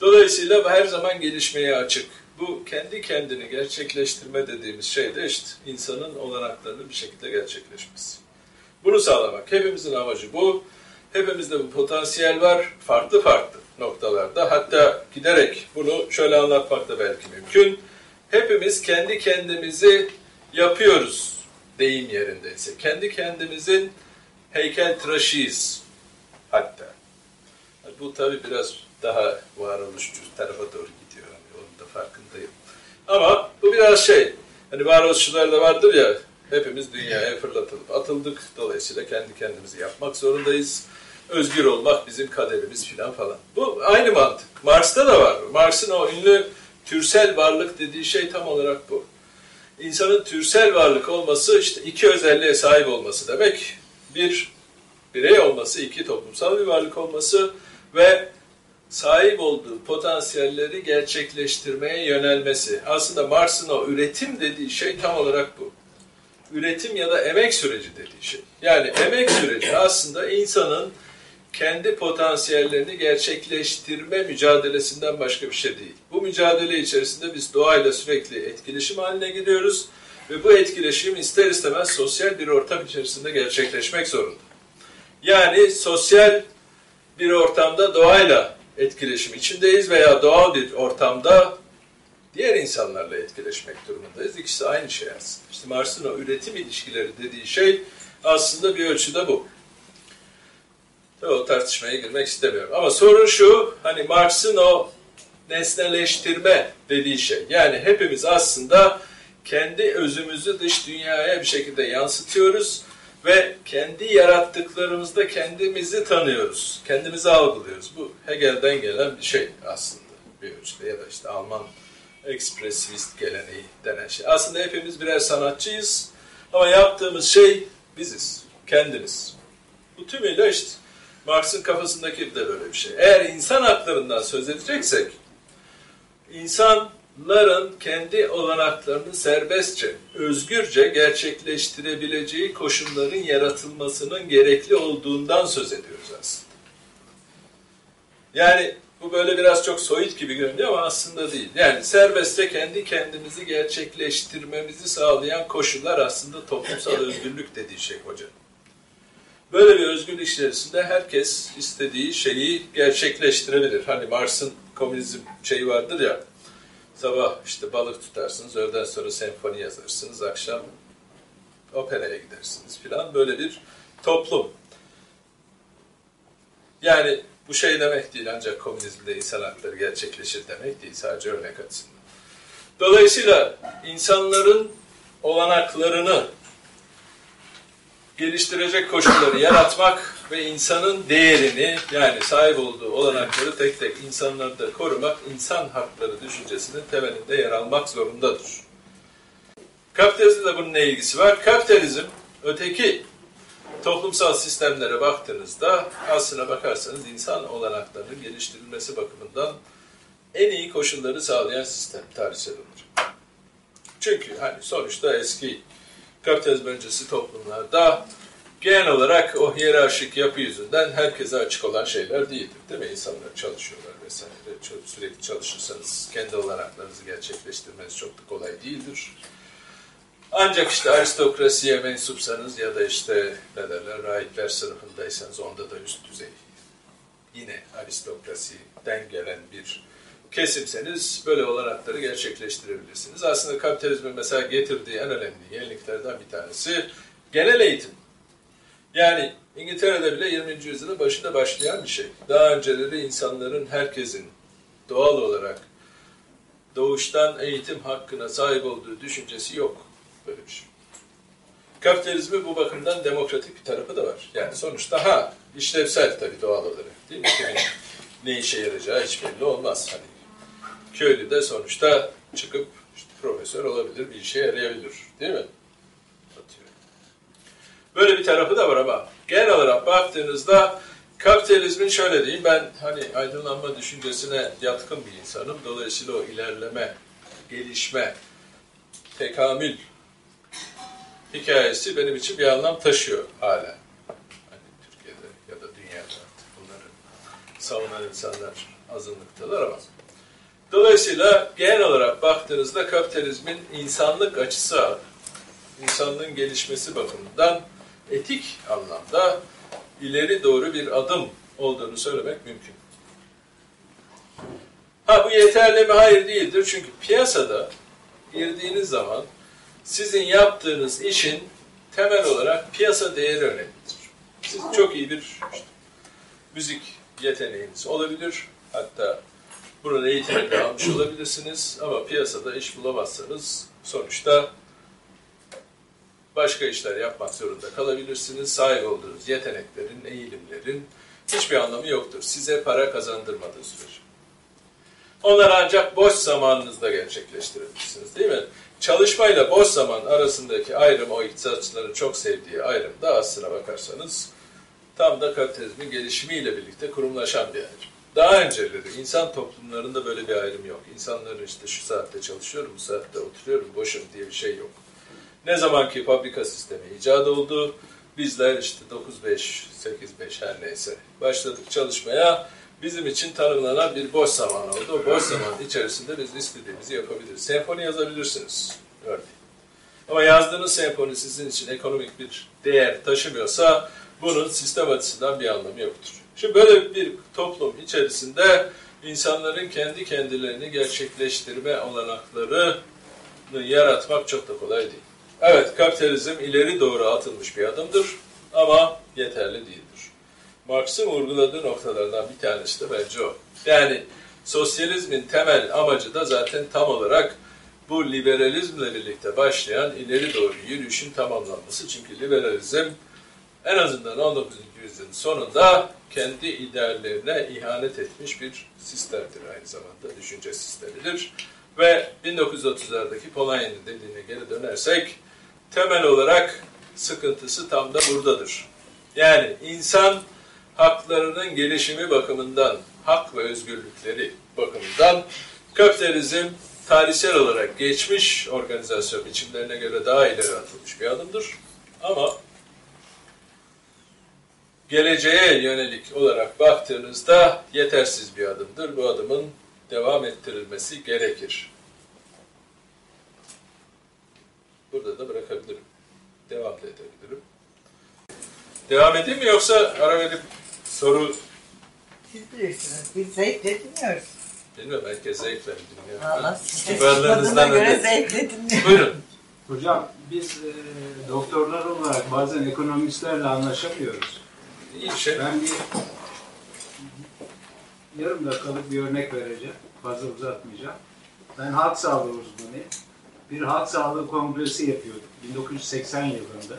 Dolayısıyla her zaman gelişmeye açık. Bu kendi kendini gerçekleştirme dediğimiz şey de işte insanın olanaklarının bir şekilde gerçekleşmesi. Bunu sağlamak. Hepimizin amacı bu. Hepimizde bu potansiyel var. Farklı farklı noktalarda. Hatta giderek bunu şöyle anlatmak da belki mümkün. Hepimiz kendi kendimizi yapıyoruz deyim yerindeyse. Kendi kendimizin heykel tıraşıyız hatta. Bu tabi biraz daha varoluşçu tarafa doğru gidiyor. Yani onun da farkındayım. Ama bu biraz şey, hani varoluşçularda vardır ya, hepimiz dünyaya fırlatılıp atıldık. Dolayısıyla kendi kendimizi yapmak zorundayız. Özgür olmak bizim kaderimiz filan falan. Bu aynı mantık. Marx'ta da var. Marx'ın o ünlü türsel varlık dediği şey tam olarak bu. İnsanın türsel varlık olması işte iki özelliğe sahip olması demek. Bir, birey olması, iki toplumsal bir varlık olması ve sahip olduğu potansiyelleri gerçekleştirmeye yönelmesi. Aslında Marx'ın o üretim dediği şey tam olarak bu. Üretim ya da emek süreci dediği şey. Yani emek süreci aslında insanın kendi potansiyellerini gerçekleştirme mücadelesinden başka bir şey değil. Bu mücadele içerisinde biz doğayla sürekli etkileşim haline gidiyoruz ve bu etkileşim ister istemez sosyal bir ortam içerisinde gerçekleşmek zorunda. Yani sosyal bir ortamda doğayla etkileşim içindeyiz veya doğal bir ortamda diğer insanlarla etkileşmek durumundayız. İkisi aynı şey aslında. İşte Marx'ın o üretim ilişkileri dediği şey aslında bir ölçüde bu. Tabii o tartışmaya girmek istemiyorum. Ama sorun şu, hani Marx'ın o nesneleştirme dediği şey. Yani hepimiz aslında kendi özümüzü dış dünyaya bir şekilde yansıtıyoruz ve kendi yarattıklarımızda kendimizi tanıyoruz, kendimizi algılıyoruz. Bu Hegel'den gelen bir şey aslında bir ölçüde ya da işte Alman ekspresivist geleneği denen şey. Aslında hepimiz birer sanatçıyız ama yaptığımız şey biziz, kendimiz. Bu tümüyle işte Marx'ın kafasındaki de böyle bir şey. Eğer insan haklarından söz edeceksek, insanların kendi olanaklarını serbestçe, özgürce gerçekleştirebileceği koşulların yaratılmasının gerekli olduğundan söz ediyoruz aslında. Yani bu böyle biraz çok soyut gibi görünüyor ama aslında değil. Yani serbestçe kendi kendimizi gerçekleştirmemizi sağlayan koşullar aslında toplumsal özgürlük dediği şey hocam. Böyle bir özgürlük içerisinde herkes istediği şeyi gerçekleştirebilir. Hani Marx'ın komünizm şeyi vardır ya, sabah işte balık tutarsınız, öğleden sonra senfoni yazarsınız, akşam operaya gidersiniz filan. Böyle bir toplum. Yani bu şey demek değil ancak komünizmde insan hakları gerçekleşir demek değil, sadece örnek açısından. Dolayısıyla insanların olanaklarını geliştirecek koşulları yaratmak ve insanın değerini yani sahip olduğu olanakları tek tek insanlarda korumak insan hakları düşüncesinin temelinde yer almak zorundadır. Kapitalizmde bunun ne ilgisi var? Kapitalizm öteki toplumsal sistemlere baktığınızda aslına bakarsanız insan olanaklarının geliştirilmesi bakımından en iyi koşulları sağlayan sistem tarihsel olarak. Çünkü hani sonuçta eski kapitalizm öncesi toplumlarda genel olarak o hiyerarşik yapı yüzünden herkese açık olan şeyler değildir. Değil mi? İnsanlar çalışıyorlar vesaire. Sürekli çalışırsanız kendi olanaklarınızı gerçekleştirmeniz çok da kolay değildir. Ancak işte aristokrasiye mensupsanız ya da işte ne derler rahipler sınıfındaysanız onda da üst düzey yine aristokrasiden gelen bir kesimseniz böyle olanakları gerçekleştirebilirsiniz. Aslında kapitalizmin mesela getirdiği en önemli yeniliklerden bir tanesi genel eğitim. Yani İngiltere'de bile 20. yüzyılın başında başlayan bir şey. Daha önceleri insanların, herkesin doğal olarak doğuştan eğitim hakkına sahip olduğu düşüncesi yok. Böyle bir şey. Kapitalizmin bu bakımdan demokratik bir tarafı da var. Yani sonuçta ha işlevsel tabii doğal olarak değil mi? Kimin ne işe yarayacağı hiç belli olmaz. Hani köylü de sonuçta çıkıp işte profesör olabilir, bir işe yarayabilir. Değil mi? Böyle bir tarafı da var ama genel olarak baktığınızda kapitalizmin şöyle diyeyim ben hani aydınlanma düşüncesine yatkın bir insanım. Dolayısıyla o ilerleme, gelişme, tekamül hikayesi benim için bir anlam taşıyor hala. Hani Türkiye'de ya da dünyada artık bunları savunan insanlar azınlıktalar ama Dolayısıyla genel olarak baktığınızda kapitalizmin insanlık açısı, insanlığın gelişmesi bakımından etik anlamda ileri doğru bir adım olduğunu söylemek mümkün. Ha bu yeterli mi? Hayır değildir. Çünkü piyasada girdiğiniz zaman sizin yaptığınız işin temel olarak piyasa değeri önemlidir. Siz çok iyi bir işte, müzik yeteneğiniz olabilir. Hatta Burada eğitimini almış olabilirsiniz ama piyasada iş bulamazsanız Sonuçta başka işler yapmak zorunda kalabilirsiniz. Sahip olduğunuz yeteneklerin, eğilimlerin hiçbir anlamı yoktur. Size para kazandırmadığı sürece. Onları ancak boş zamanınızda gerçekleştirebilirsiniz değil mi? Çalışmayla boş zaman arasındaki ayrım, o iktisatçıların çok sevdiği ayrım da aslına bakarsanız tam da kapitalizmin gelişimiyle birlikte kurumlaşan bir ayrım. Daha önceleri insan toplumlarında böyle bir ayrım yok. İnsanların işte şu saatte çalışıyorum, bu saatte oturuyorum, boşum diye bir şey yok. Ne zamanki fabrika sistemi icat oldu, bizler işte 9-5, 8-5 her neyse başladık çalışmaya. Bizim için tanımlanan bir boş zaman oldu. O boş zaman içerisinde biz istediğimizi yapabiliriz. Senfoni yazabilirsiniz örneğin. Ama yazdığınız senfoni sizin için ekonomik bir değer taşımıyorsa bunun sistem açısından bir anlamı yoktur. Şimdi böyle bir toplum içerisinde insanların kendi kendilerini gerçekleştirme olanaklarını yaratmak çok da kolay değil. Evet, kapitalizm ileri doğru atılmış bir adımdır ama yeterli değildir. Marx'ın vurguladığı noktalardan bir tanesi de bence o. Yani sosyalizmin temel amacı da zaten tam olarak bu liberalizmle birlikte başlayan ileri doğru yürüyüşün tamamlanması. Çünkü liberalizm en azından 19. yüzyılın sonunda kendi ideallerine ihanet etmiş bir sistemdir aynı zamanda, düşünce sistemidir. Ve 1930'lardaki Polanyi'nin dediğine geri dönersek, temel olarak sıkıntısı tam da buradadır. Yani insan haklarının gelişimi bakımından, hak ve özgürlükleri bakımından kapitalizm tarihsel olarak geçmiş organizasyon biçimlerine göre daha ileri atılmış bir adımdır. Ama geleceğe yönelik olarak baktığınızda yetersiz bir adımdır. Bu adımın devam ettirilmesi gerekir. Burada da bırakabilirim. Devam da edebilirim. Devam edeyim mi yoksa ara verip soru... Siz bilirsiniz. Biz zevkle dinliyoruz. Bilmiyorum herkes zevkle dinliyor. Valla size Kibarlarınızdan göre zevkle dinliyoruz. Buyurun. Hocam biz e, doktorlar olarak bazen ekonomistlerle anlaşamıyoruz. Şey. Ben bir yarım dakikalık bir örnek vereceğim. Fazla uzatmayacağım. Ben halk sağlığı uzmanıyım. Bir halk sağlığı kongresi yapıyorduk 1980 yılında.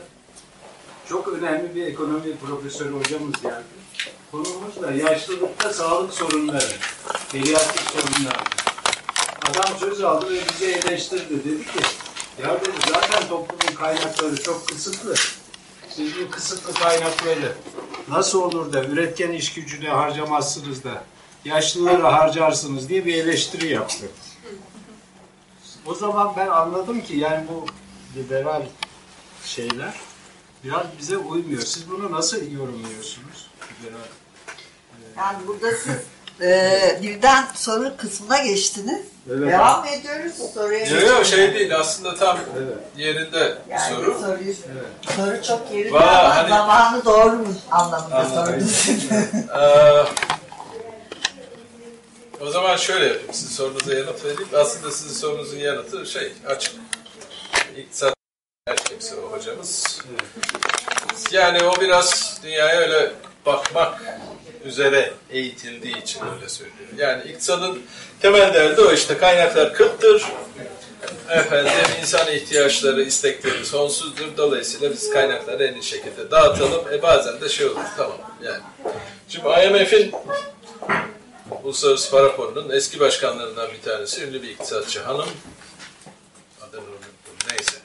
Çok önemli bir ekonomi profesörü hocamız geldi. Konumuz da yaşlılıkta sağlık sorunları, pediatrik sorunlar. Adam söz aldı ve bize eleştirdi. Dedi ki, ya dedi zaten toplumun kaynakları çok kısıtlı. Siz bu kısıtlı kaynakları nasıl olur da üretken iş gücüne harcamazsınız da yaşlılara harcarsınız diye bir eleştiri yaptı. O zaman ben anladım ki yani bu liberal şeyler biraz bize uymuyor. Siz bunu nasıl yorumluyorsunuz? Liberal. Yani burada siz e, birden soru kısmına geçtiniz. Evet. Devam ediyoruz soruya. Yok yok şey değil aslında tam Evet. yerinde Yani soru. soruyu, Evet. soru çok yerinde Valla ama hani- zamanı doğru mu anlamında sordunuz. [LAUGHS] Ee, o zaman şöyle yapayım. Sizin sorunuza yanıt vereyim. Aslında sizin sorunuzun yanıtı şey açık. İktisat her kimse o hocamız. Yani o biraz dünyaya öyle bakmak üzere eğitildiği için öyle söylüyor. Yani iktisadın temel derdi o işte kaynaklar kıttır. Efendim insan ihtiyaçları, istekleri sonsuzdur. Dolayısıyla biz kaynakları en iyi şekilde dağıtalım. E bazen de şey olur tamam yani. Şimdi IMF'in Uluslararası Para Fonu'nun eski başkanlarından bir tanesi ünlü bir iktisatçı hanım. Adını unuttum neyse.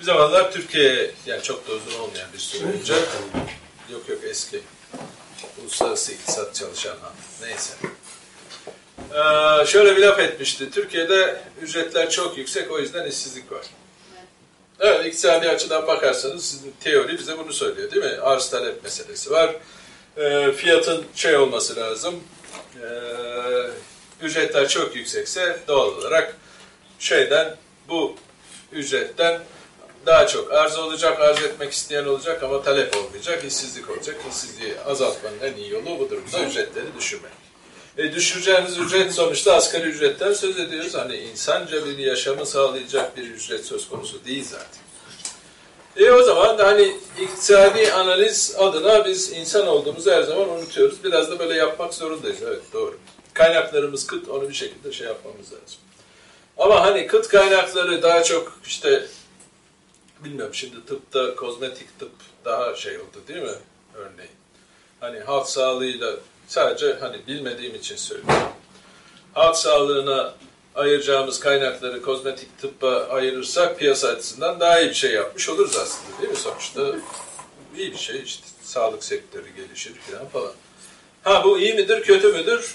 Bir zamanlar Türkiye yani çok da uzun olmayan bir süre önce yok yok eski uluslararası iktisat çalışan hanım. Neyse. Ee, şöyle bir laf etmişti. Türkiye'de ücretler çok yüksek o yüzden işsizlik var. Evet iktisadi açıdan bakarsanız sizin teori bize bunu söylüyor değil mi? Arz talep meselesi var. Ee, fiyatın şey olması lazım. Ee, ücretler çok yüksekse doğal olarak şeyden bu ücretten daha çok arz olacak, arz etmek isteyen olacak ama talep olmayacak, işsizlik olacak. İşsizliği azaltmanın en iyi yolu bu durumda ücretleri düşürmek. E, düşüreceğiniz ücret sonuçta asgari ücretten söz ediyoruz. Hani insanca bir yaşamı sağlayacak bir ücret söz konusu değil zaten. E o zaman da hani iktisadi analiz adına biz insan olduğumuzu her zaman unutuyoruz. Biraz da böyle yapmak zorundayız. Evet doğru. Kaynaklarımız kıt, onu bir şekilde şey yapmamız lazım. Ama hani kıt kaynakları daha çok işte bilmiyorum şimdi tıpta kozmetik tıp daha şey oldu değil mi örneğin. Hani halk sağlığıyla sadece hani bilmediğim için söylüyorum. Halk sağlığına ayıracağımız kaynakları kozmetik tıbba ayırırsak piyasa açısından daha iyi bir şey yapmış oluruz aslında değil mi sonuçta? iyi bir şey işte sağlık sektörü gelişir falan falan. Ha bu iyi midir kötü müdür?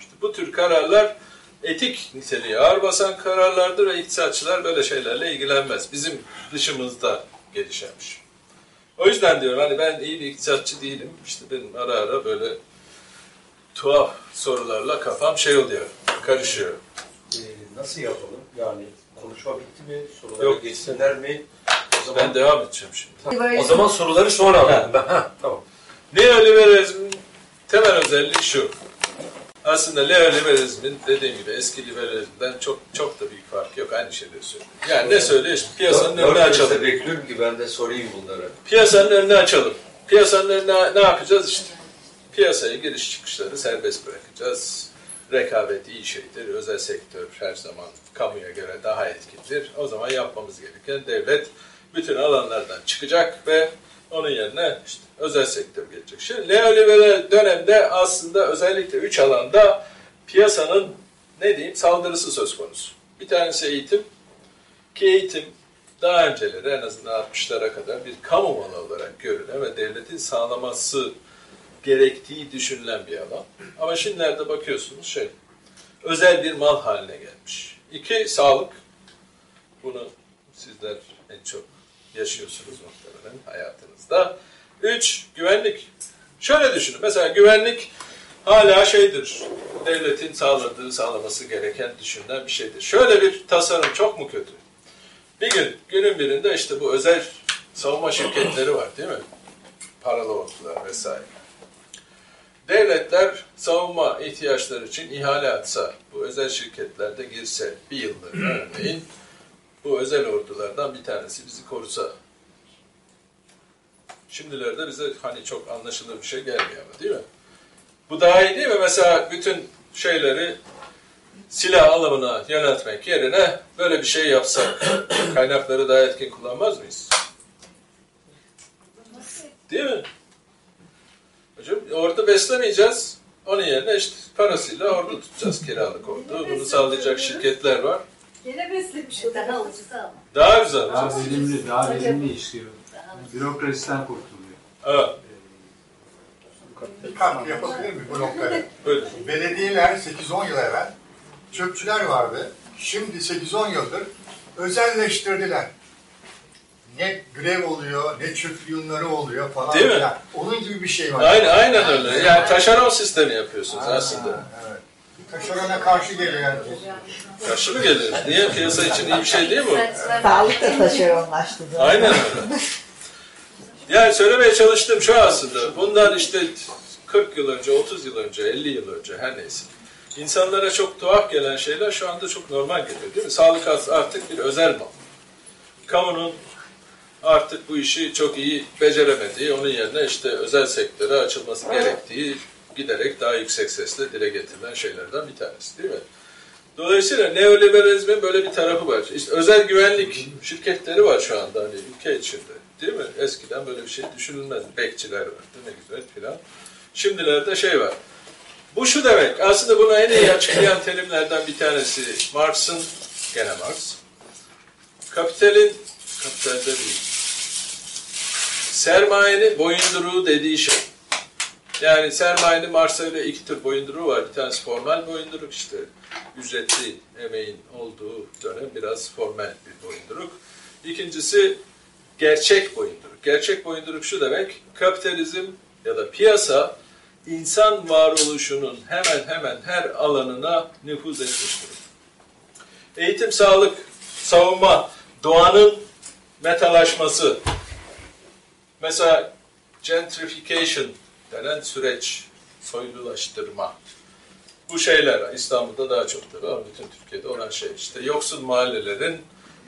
İşte bu tür kararlar etik niteliği ağır basan kararlardır ve iktisatçılar böyle şeylerle ilgilenmez. Bizim dışımızda gelişermiş. O yüzden diyorum hani ben iyi bir iktisatçı değilim. İşte benim ara ara böyle tuhaf sorularla kafam şey oluyor, karışıyor. Ee, nasıl yapalım? Yani konuşma bitti mi? Sorulara Yok. geçsinler mi? O zaman, Ben devam edeceğim şimdi. o zaman soruları sonra alalım. Ha, tamam. Neoliberalizmin temel özelliği şu. Aslında neoliberalizmin dediğim gibi eski liberalizmden çok çok da büyük fark yok. Aynı şeyleri söylüyor. Yani ne söylüyor işte piyasanın önünü açalım. bekliyorum ki ben de sorayım bunları. Piyasanın önünü açalım. Piyasanın önüne ne yapacağız işte? Piyasaya giriş çıkışları serbest bırakacağız. Rekabet iyi şeydir. Özel sektör her zaman kamuya göre daha etkilidir. O zaman yapmamız gereken devlet bütün alanlardan çıkacak ve onun yerine işte özel sektör gelecek. Şimdi neoliberal dönemde aslında özellikle üç alanda piyasanın ne diyeyim saldırısı söz konusu. Bir tanesi eğitim ki eğitim daha önceleri en azından 60'lara kadar bir kamu malı olarak görülen ve devletin sağlaması gerektiği düşünülen bir alan. Ama şimdilerde bakıyorsunuz şey, özel bir mal haline gelmiş. İki, sağlık. Bunu sizler en çok yaşıyorsunuz muhtemelen hayatınızda. Üç, güvenlik. Şöyle düşünün, mesela güvenlik hala şeydir, devletin sağladığı, sağlaması gereken düşünülen bir şeydir. Şöyle bir tasarım çok mu kötü? Bir gün, günün birinde işte bu özel savunma şirketleri var değil mi? Paralı ordular vesaire. Devletler savunma ihtiyaçları için ihale atsa, bu özel şirketlerde girse bir yıllığına örneğin, bu özel ordulardan bir tanesi bizi korusa. Şimdilerde bize hani çok anlaşılır bir şey gelmiyor ama değil mi? Bu daha iyi değil mi? Mesela bütün şeyleri silah alımına yöneltmek yerine böyle bir şey yapsak [CLEARS THROAT] kaynakları daha etkin kullanmaz mıyız? Değil mi? Hocam ordu beslemeyeceğiz. Onun yerine işte parasıyla ordu tutacağız kiralık ordu. Bunu sağlayacak şirketler var. Gene beslemiş Daha da. ucuz ama. Daha güzel Daha verimli, daha verimli işliyor. Bürokrasiden kurtuluyor. Evet, Bir katkı yapabilir bu noktaya? buyurun. Belediyeler 8-10 yıl evvel çöpçüler vardı. Şimdi 8-10 yıldır özelleştirdiler. Ne grev oluyor, ne çöp yığınları oluyor falan. Değil mi? Onun gibi bir şey var. Aynen, aynen öyle. Yani taşeron sistemi yapıyorsunuz Ha, aslında. Evet. Taşerona karşı geliyor herkes. Karşı mı gelir? Niye? Piyasa için iyi bir şey değil mi bu? Sağlık da taşeronlaştı. Aynen öyle. [LAUGHS] Yani söylemeye çalıştığım şu aslında. Bundan işte 40 yıl önce, 30 yıl önce, 50 yıl önce her neyse. İnsanlara çok tuhaf gelen şeyler şu anda çok normal geliyor değil mi? Sağlık artık bir özel mal. Kamunun artık bu işi çok iyi beceremediği, onun yerine işte özel sektöre açılması gerektiği giderek daha yüksek sesle dile getirilen şeylerden bir tanesi değil mi? Dolayısıyla neoliberalizmin böyle bir tarafı var. İşte özel güvenlik şirketleri var şu anda hani ülke içinde. Değil mi? Eskiden böyle bir şey düşünülmez. Bekçiler vardı ne güzel filan. Şimdilerde şey var. Bu şu demek. Aslında bunu en iyi açıklayan terimlerden bir tanesi Marx'ın, gene Marx. Kapitalin, kapitalde değil. Sermayenin boyunduruğu dediği şey. Yani sermayenin Marx'a göre iki tür boyunduruğu var. Bir tanesi formal boyunduruk işte ücretli emeğin olduğu dönem biraz formal bir boyunduruk. İkincisi gerçek boyunduruk. Gerçek boyunduruk şu demek, kapitalizm ya da piyasa insan varoluşunun hemen hemen her alanına nüfuz etmiş durumda. Eğitim, sağlık, savunma, doğanın metalaşması, mesela gentrification denen süreç, soylulaştırma, bu şeyler İstanbul'da daha çok tabii ama bütün Türkiye'de olan şey işte yoksul mahallelerin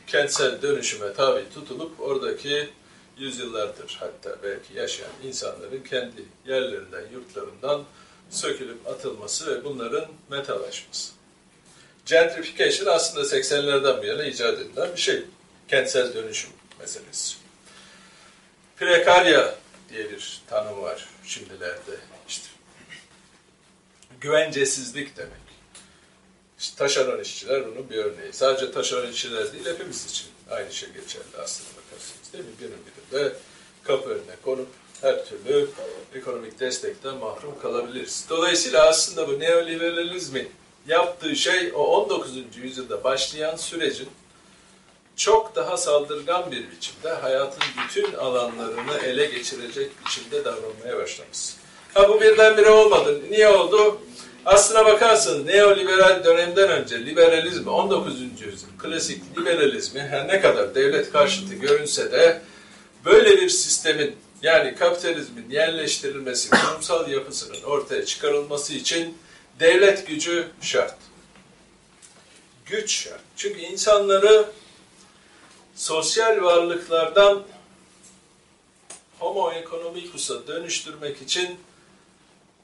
kentsel dönüşüme tabi tutulup oradaki yüzyıllardır hatta belki yaşayan insanların kendi yerlerinden, yurtlarından sökülüp atılması ve bunların metalaşması. gentrification aslında 80'lerden bu yana icat edilen bir şey. Kentsel dönüşüm meselesi. Prekarya diye bir tanım var şimdilerde. İşte güvencesizlik demek. İşte taşeron işçiler bunun bir örneği. Sadece taşeron işçiler değil hepimiz için aynı şey geçerli aslında bakarsanız değil mi? Günün birinde kapı önüne konup her türlü ekonomik destekten mahrum kalabiliriz. Dolayısıyla aslında bu neoliberalizmin yaptığı şey o 19. yüzyılda başlayan sürecin çok daha saldırgan bir biçimde hayatın bütün alanlarını ele geçirecek biçimde davranmaya başlamış. Ha bu birdenbire olmadı. Niye oldu? Aslına bakarsanız neoliberal dönemden önce liberalizm 19. yüzyıl klasik liberalizmi her ne kadar devlet karşıtı görünse de böyle bir sistemin yani kapitalizmin yerleştirilmesi, kurumsal yapısının ortaya çıkarılması için devlet gücü şart. Güç şart. Çünkü insanları sosyal varlıklardan homo economicus'a dönüştürmek için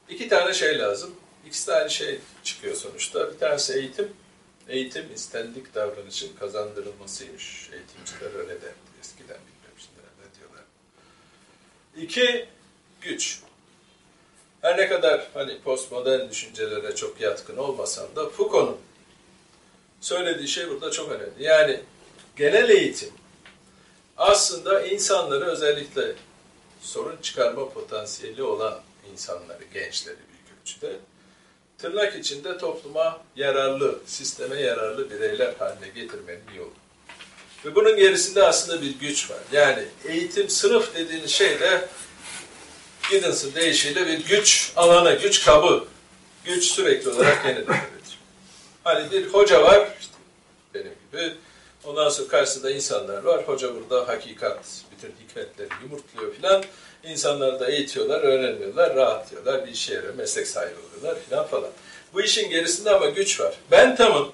iki tane şey lazım. İkisi de aynı şey çıkıyor sonuçta. Bir tanesi eğitim. Eğitim istendik davranışın kazandırılmasıymış. Eğitimciler öyle derdi eskiden bilmiyorum şimdi ne diyorlar. İki, güç. Her ne kadar hani postmodern düşüncelere çok yatkın olmasam da Foucault'un söylediği şey burada çok önemli. Yani genel eğitim aslında insanları özellikle sorun çıkarma potansiyeli olan insanları, gençleri büyük ölçüde tırnak içinde topluma yararlı, sisteme yararlı bireyler haline getirmenin yolu. Ve bunun gerisinde aslında bir güç var. Yani eğitim, sınıf dediğiniz şey de Giddens'ın deyişiyle bir güç alanı, güç kabı. Güç sürekli olarak [LAUGHS] yeniden üretiyor. Hani bir hoca var, işte benim gibi. Ondan sonra karşısında insanlar var. Hoca burada hakikat, bütün hikmetleri yumurtluyor filan. İnsanları da eğitiyorlar, öğreniyorlar, rahatlıyorlar, bir işe yarıyor, meslek sahibi oluyorlar filan falan. Bu işin gerisinde ama güç var. Bentham'ın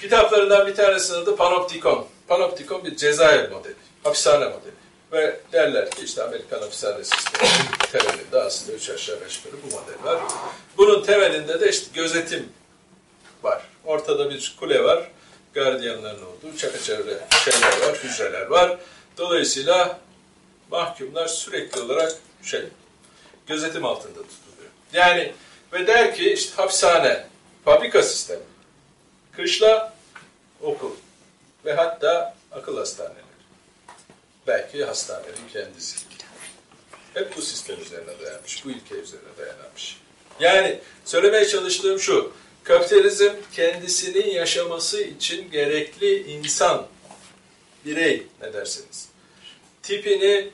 kitaplarından bir tanesinin adı Panoptikon. Panoptikon bir Cezayir modeli, hapishane modeli. Ve derler ki işte Amerikan hapishane sistemi [LAUGHS] temelinde aslında üç aşağı beş yukarı bu model var. Bunun temelinde de işte gözetim var. Ortada bir kule var. Gardiyanların olduğu çepeçevre şeyler var, hücreler var. Dolayısıyla mahkumlar sürekli olarak şey gözetim altında tutuluyor. Yani ve der ki işte hapishane, fabrika sistemi, kışla okul ve hatta akıl hastaneleri. Belki hastanenin kendisi. Hep bu sistem üzerine dayanmış, bu ilke üzerine dayanmış. Yani söylemeye çalıştığım şu, kapitalizm kendisinin yaşaması için gerekli insan, birey ne dersiniz? Tipini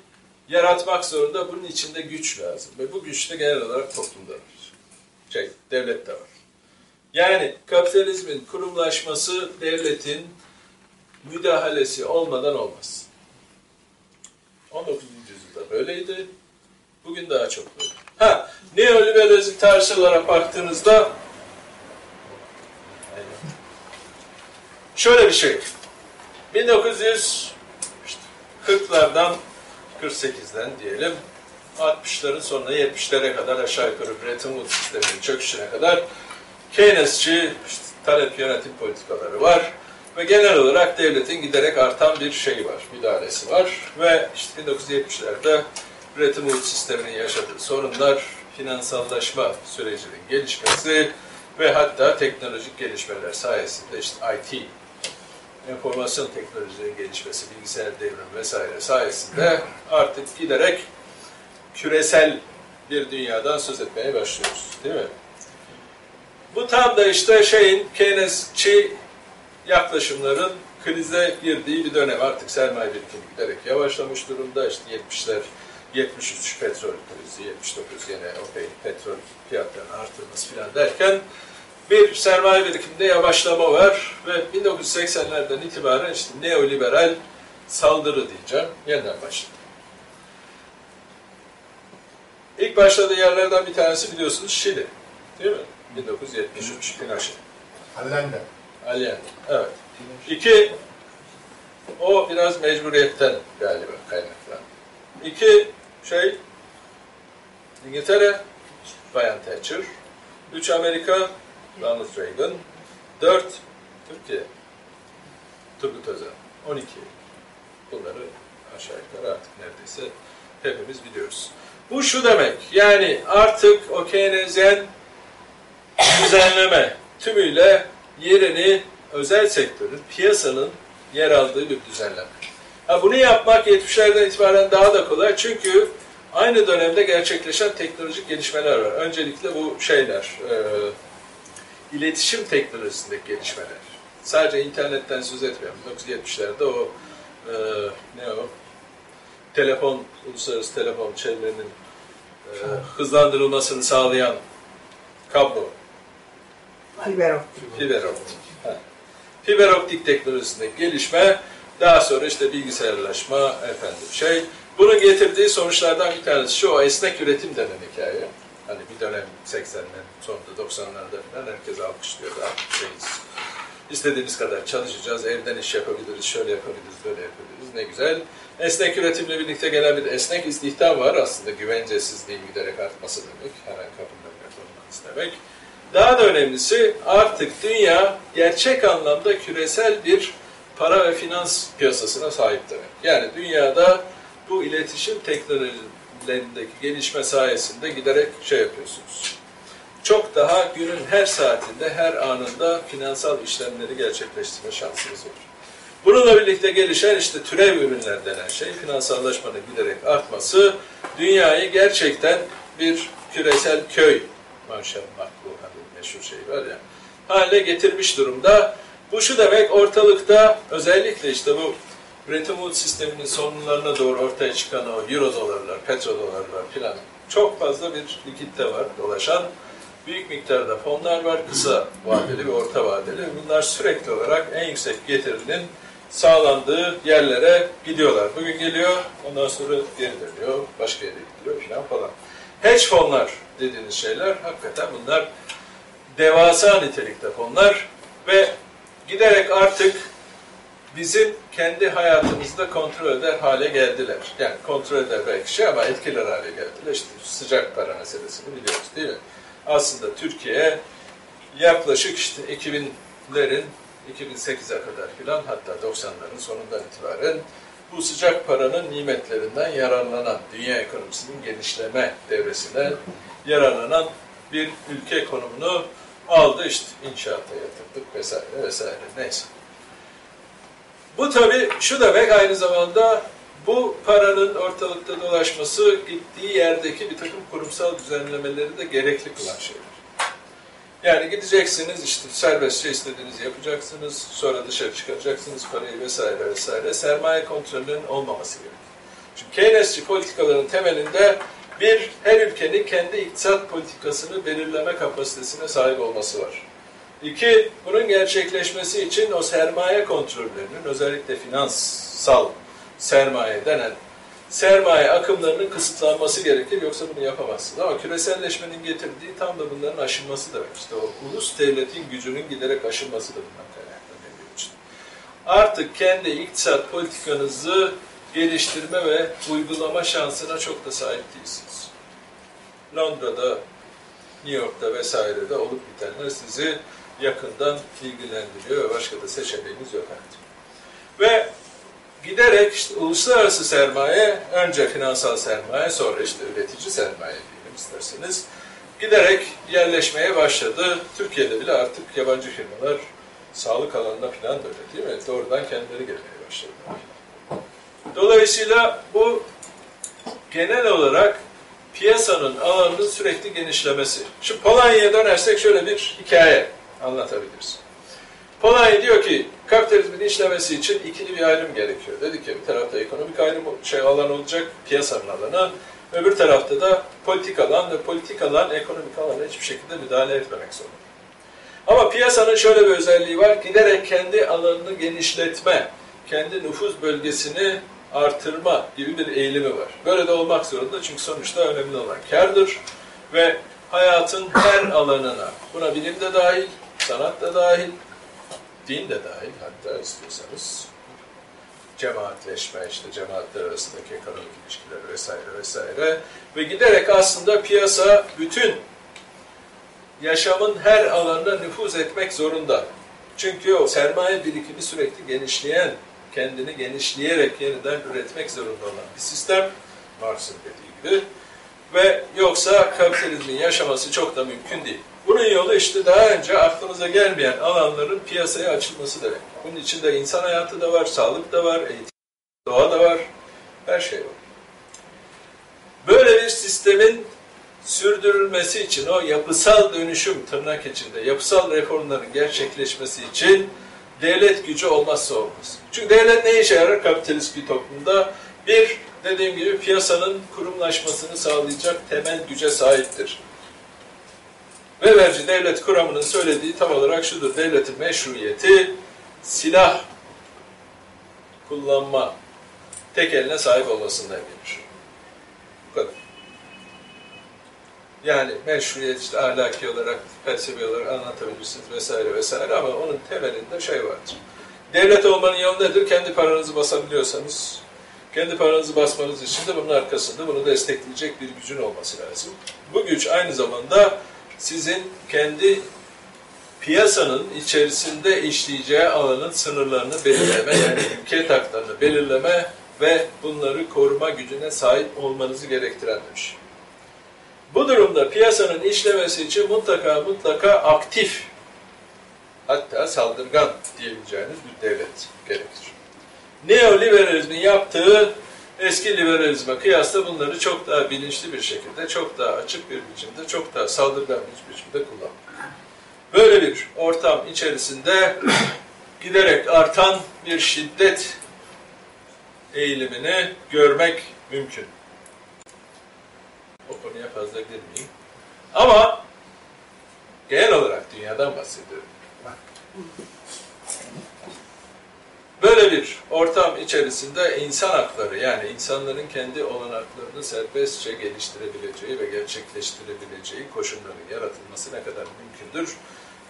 yaratmak zorunda, bunun içinde güç lazım. Ve bu güç de genel olarak toplumda var. Şey, devlette var. Yani kapitalizmin kurumlaşması devletin müdahalesi olmadan olmaz. 19. yüzyılda böyleydi. Bugün daha çok böyle. Ha, neoliberalizm tarihi olarak baktığınızda şöyle bir şey. 1940'lardan 48'den diyelim 60'ların sonuna 70'lere kadar aşağı yukarı Bretton Woods sisteminin çöküşüne kadar Keynesçi işte, talep yönetim politikaları var ve genel olarak devletin giderek artan bir şeyi var, müdahalesi var ve işte 1970'lerde Bretton Woods sisteminin yaşadığı sorunlar, finansallaşma sürecinin gelişmesi ve hatta teknolojik gelişmeler sayesinde işte IT, enformasyon teknolojilerinin gelişmesi, bilgisayar devrimi vesaire sayesinde artık giderek küresel bir dünyadan söz etmeye başlıyoruz. Değil mi? Bu tam da işte şeyin Keynesçi yaklaşımların krize girdiği bir dönem. Artık sermaye birikimi giderek yavaşlamış durumda. İşte 70'ler 73 petrol krizi, 79 yine OPEC petrol fiyatlarının artırması falan derken bir sermaye birikiminde yavaşlama var ve 1980'lerden itibaren işte neoliberal saldırı diyeceğim yeniden başladı. İlk başladığı yerlerden bir tanesi biliyorsunuz Şili. Değil mi? 1973 Pinochet. Allende. Allende. Evet. İki, o biraz mecburiyetten galiba kaynaklandı. İki, şey, İngiltere, Bayan Thatcher. Üç, Amerika, Ronald Reagan. 4 Türkiye. Turgut Özal. 12. Bunları aşağı yukarı artık neredeyse hepimiz biliyoruz. Bu şu demek, yani artık o Keynesyen düzenleme tümüyle yerini özel sektörün, piyasanın yer aldığı bir düzenleme. Ha, bunu yapmak 70'lerden itibaren daha da kolay çünkü aynı dönemde gerçekleşen teknolojik gelişmeler var. Öncelikle bu şeyler, e, iletişim teknolojisindeki gelişmeler. Sadece internetten söz etmiyorum. 1970'lerde o e, ne o telefon, uluslararası telefon çevrenin e, hızlandırılmasını sağlayan kablo, Fiber optik. fiber optik. Ha. Fiber optik teknolojisindeki gelişme, daha sonra işte bilgisayarlaşma, efendim şey. Bunun getirdiği sonuçlardan bir tanesi şu, o esnek üretim denen hikaye. Hani bir dönem 80'lerin sonunda 90'larda falan herkes alkışlıyordu. Artık şeyiz. İstediğimiz kadar çalışacağız, evden iş yapabiliriz, şöyle yapabiliriz, böyle yapabiliriz. Ne güzel. Esnek üretimle birlikte gelen bir esnek istihdam var. Aslında güvencesizliğin giderek artması demek. Her an kapının yapılması demek. Daha da önemlisi artık dünya gerçek anlamda küresel bir para ve finans piyasasına sahip demek. Yani dünyada bu iletişim teknolojilerindeki gelişme sayesinde giderek şey yapıyorsunuz. Çok daha günün her saatinde, her anında finansal işlemleri gerçekleştirme şansınız var. Bununla birlikte gelişen işte türev ürünler denen şey, finansallaşmanın giderek artması, dünyayı gerçekten bir küresel köy, maşallah bu hani meşhur şey var ya, hale getirmiş durumda. Bu şu demek, ortalıkta özellikle işte bu Bretton sisteminin sonlarına doğru ortaya çıkan o euro dolarlar, petrodolarlar filan çok fazla bir likitte var dolaşan. Büyük miktarda fonlar var, kısa vadeli ve orta vadeli. Bunlar sürekli olarak en yüksek getirinin sağlandığı yerlere gidiyorlar. Bugün geliyor, ondan sonra geri dönüyor, başka yere gidiyor filan falan. Hedge fonlar dediğiniz şeyler hakikaten bunlar devasa nitelikte fonlar ve giderek artık bizim kendi hayatımızda kontrol eder hale geldiler. Yani kontrol eder belki şey ama etkiler hale geldiler. İşte sıcak para meselesini biliyoruz değil mi? Aslında Türkiye yaklaşık işte 2000'lerin 2008'e kadar filan hatta 90'ların sonundan itibaren bu sıcak paranın nimetlerinden yararlanan, dünya ekonomisinin genişleme devresine yararlanan bir ülke konumunu aldı işte inşaata yatırdık vesaire vesaire neyse. Bu tabi şu demek aynı zamanda bu paranın ortalıkta dolaşması gittiği yerdeki bir takım kurumsal düzenlemeleri de gerekli kılan şeyler. Yani gideceksiniz işte serbestçe istediğinizi yapacaksınız, sonra dışarı çıkaracaksınız parayı vesaire vesaire. Sermaye kontrolünün olmaması gerekiyor. Çünkü Keynesçi politikaların temelinde bir, her ülkenin kendi iktisat politikasını belirleme kapasitesine sahip olması var. İki, bunun gerçekleşmesi için o sermaye kontrollerinin özellikle finansal sermaye denen sermaye akımlarının kısıtlanması gerekir yoksa bunu yapamazsınız. Ama küreselleşmenin getirdiği tam da bunların aşılması demek. İşte o ulus devletin gücünün giderek aşılması da bundan kaynaklanıyor için. Artık kendi iktisat politikanızı geliştirme ve uygulama şansına çok da sahip değilsiniz. Londra'da, New York'ta vesairede olup bitenler sizi yakından ilgilendiriyor ve başka da seçeneğiniz yok artık. Ve giderek işte uluslararası sermaye, önce finansal sermaye, sonra işte üretici sermaye diyelim isterseniz, giderek yerleşmeye başladı. Türkiye'de bile artık yabancı firmalar sağlık alanında falan da öyle değil mi? Doğrudan kendileri gelmeye başladılar. Dolayısıyla bu genel olarak piyasanın alanının sürekli genişlemesi. Şu Polonya'ya dönersek şöyle bir hikaye anlatabiliriz. Polonya diyor ki kapitalizmin işlemesi için ikili bir ayrım gerekiyor. Dedi ki bir tarafta ekonomik ayrım şey alan olacak, piyasanın alanı. Öbür tarafta da politik alan ve politik alan ekonomik alana hiçbir şekilde müdahale etmemek zorunda. Ama piyasanın şöyle bir özelliği var. Giderek kendi alanını genişletme, kendi nüfuz bölgesini artırma gibi bir eğilimi var. Böyle de olmak zorunda çünkü sonuçta önemli olan kardır ve hayatın her alanına, buna bilim de dahil, sanat da dahil, din de dahil hatta istiyorsanız cemaatleşme, işte cemaatler arasındaki ekonomik ilişkiler vesaire vesaire ve giderek aslında piyasa bütün yaşamın her alanına nüfuz etmek zorunda. Çünkü o sermaye birikimi sürekli genişleyen, kendini genişleyerek yeniden üretmek zorunda olan bir sistem. Marx'ın dediği gibi. Ve yoksa kapitalizmin yaşaması çok da mümkün değil. Bunun yolu işte daha önce aklımıza gelmeyen alanların piyasaya açılması demek. Bunun içinde insan hayatı da var, sağlık da var, eğitim, doğa da var, her şey var. Böyle bir sistemin sürdürülmesi için o yapısal dönüşüm tırnak içinde, yapısal reformların gerçekleşmesi için devlet gücü olmazsa olmaz. Çünkü devlet ne işe yarar kapitalist bir toplumda? Bir, dediğim gibi piyasanın kurumlaşmasını sağlayacak temel güce sahiptir. Weberci devlet kuramının söylediği tam olarak şudur. Devletin meşruiyeti silah kullanma tek eline sahip olmasından gelir. Bu kadar. Yani meşruiyet işte ahlaki olarak, felsefi olarak anlatabilirsiniz vesaire vesaire ama onun temelinde şey vardır. Devlet olmanın yolu nedir? Kendi paranızı basabiliyorsanız, kendi paranızı basmanız için de bunun arkasında bunu destekleyecek bir gücün olması lazım. Bu güç aynı zamanda sizin kendi piyasanın içerisinde işleyeceği alanın sınırlarını belirleme, yani [COUGHS] ülke haklarını belirleme ve bunları koruma gücüne sahip olmanızı gerektiren şey. Bu durumda piyasanın işlemesi için mutlaka mutlaka aktif, hatta saldırgan diyebileceğiniz bir devlet gerekir. Neoliberalizmin yaptığı eski liberalizme kıyasla bunları çok daha bilinçli bir şekilde, çok daha açık bir biçimde, çok daha saldırgan bir biçimde kullanıyor. Böyle bir ortam içerisinde [CLEARS THROAT] giderek artan bir şiddet eğilimini görmek mümkün. O konuya fazla girmeyeyim. Ama genel olarak dünyadan bahsediyorum. Böyle bir ortam içerisinde insan hakları yani insanların kendi olanaklarını serbestçe geliştirebileceği ve gerçekleştirebileceği koşulların yaratılması ne kadar mümkündür?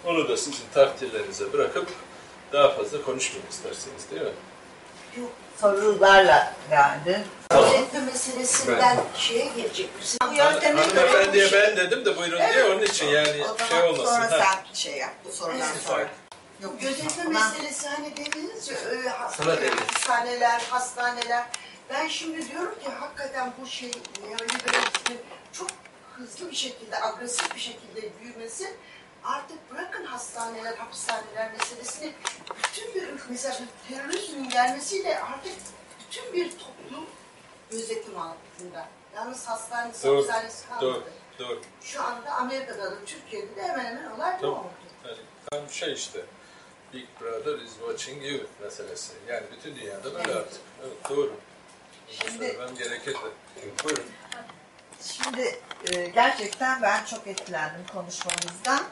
Onu da sizin takdirlerinize bırakıp daha fazla konuşmayayım isterseniz değil mi? Sorularla geldi. Özetle meselesinden şeye gelecek misin? Bu Hanımefendiye ben dedim de buyurun diye onun için yani O şey olmasın. sonra Ha. sen şey yap bu sorudan sonra. Yok Gözetleme Ama- meselesi hani dediniz ya e, ha- dedim. hastaneler, hastaneler. Ben şimdi diyorum ki hakikaten bu şey neoliberalizmin çok hızlı bir şekilde, agresif bir şekilde büyümesi artık bırakın hastaneler, hapishaneler meselesini bütün bir mesela terörizmin gelmesiyle artık bütün bir toplum gözetim altında. Yalnız hastanesi, Doğru, hapishanesi kalmadı. Doğru, doğru. Şu anda Amerika'da da Türkiye'de de hemen hemen olay bu Tamam. oldu. Yani tam şey işte Big Brother is watching you meselesi. Yani bütün dünyada böyle artık. Evet, doğru. Bunu Şimdi- söylemem gerekirdi. Buyurun. Şimdi e, gerçekten ben çok etkilendim konuşmanızdan.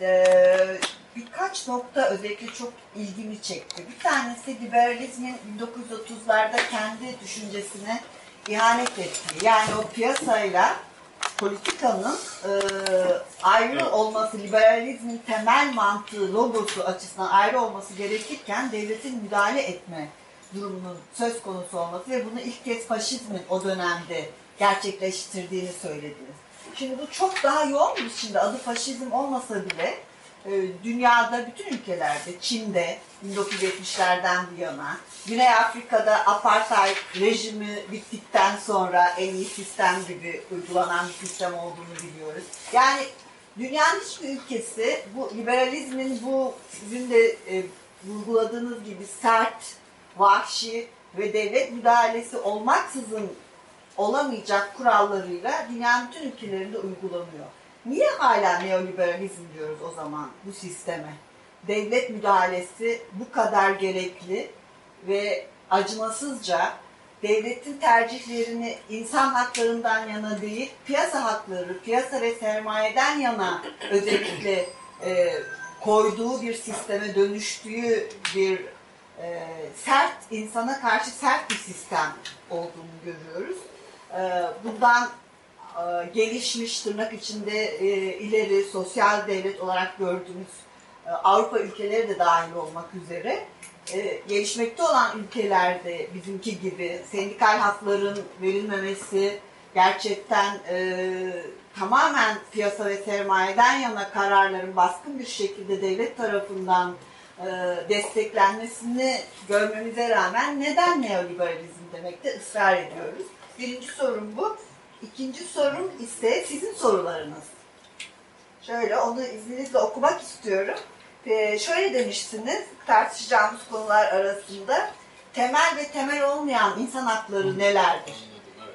E, birkaç nokta özellikle çok ilgimi çekti. Bir tanesi liberalizmin 1930'larda kendi düşüncesine ihanet ettiği. Yani o piyasayla politikanın e, ayrı olması, liberalizmin temel mantığı, logosu açısından ayrı olması gerekirken devletin müdahale etme durumunun söz konusu olması ve bunu ilk kez faşizmin o dönemde gerçekleştirdiğini söylediniz. Şimdi bu çok daha yoğun bir biçimde adı faşizm olmasa bile dünyada bütün ülkelerde, Çin'de 1970'lerden bu yana, Güney Afrika'da apartheid rejimi bittikten sonra en iyi sistem gibi uygulanan bir sistem olduğunu biliyoruz. Yani dünyanın hiçbir ülkesi bu liberalizmin bu sizin de e, vurguladığınız gibi sert, vahşi ve devlet müdahalesi olmaksızın olamayacak kurallarıyla dünyanın bütün ülkelerinde uygulanıyor. Niye hala neoliberalizm diyoruz o zaman bu sisteme? Devlet müdahalesi bu kadar gerekli ve acımasızca devletin tercihlerini insan haklarından yana değil, piyasa hakları, piyasa ve sermayeden yana özellikle e, koyduğu bir sisteme dönüştüğü bir e, sert, insana karşı sert bir sistem olduğunu görüyoruz. E, bundan gelişmiş tırnak içinde e, ileri sosyal devlet olarak gördüğümüz e, Avrupa ülkeleri de dahil olmak üzere e, gelişmekte olan ülkelerde bizimki gibi sendikal hakların verilmemesi, gerçekten e, tamamen piyasa ve sermayeden yana kararların baskın bir şekilde devlet tarafından e, desteklenmesini görmemize rağmen neden neoliberalizm demekte ısrar ediyoruz? Birinci sorum bu. İkinci sorum ise sizin sorularınız. Şöyle onu izninizle okumak istiyorum. Ee, şöyle demiştiniz tartışacağımız konular arasında temel ve temel olmayan insan hakları nelerdir?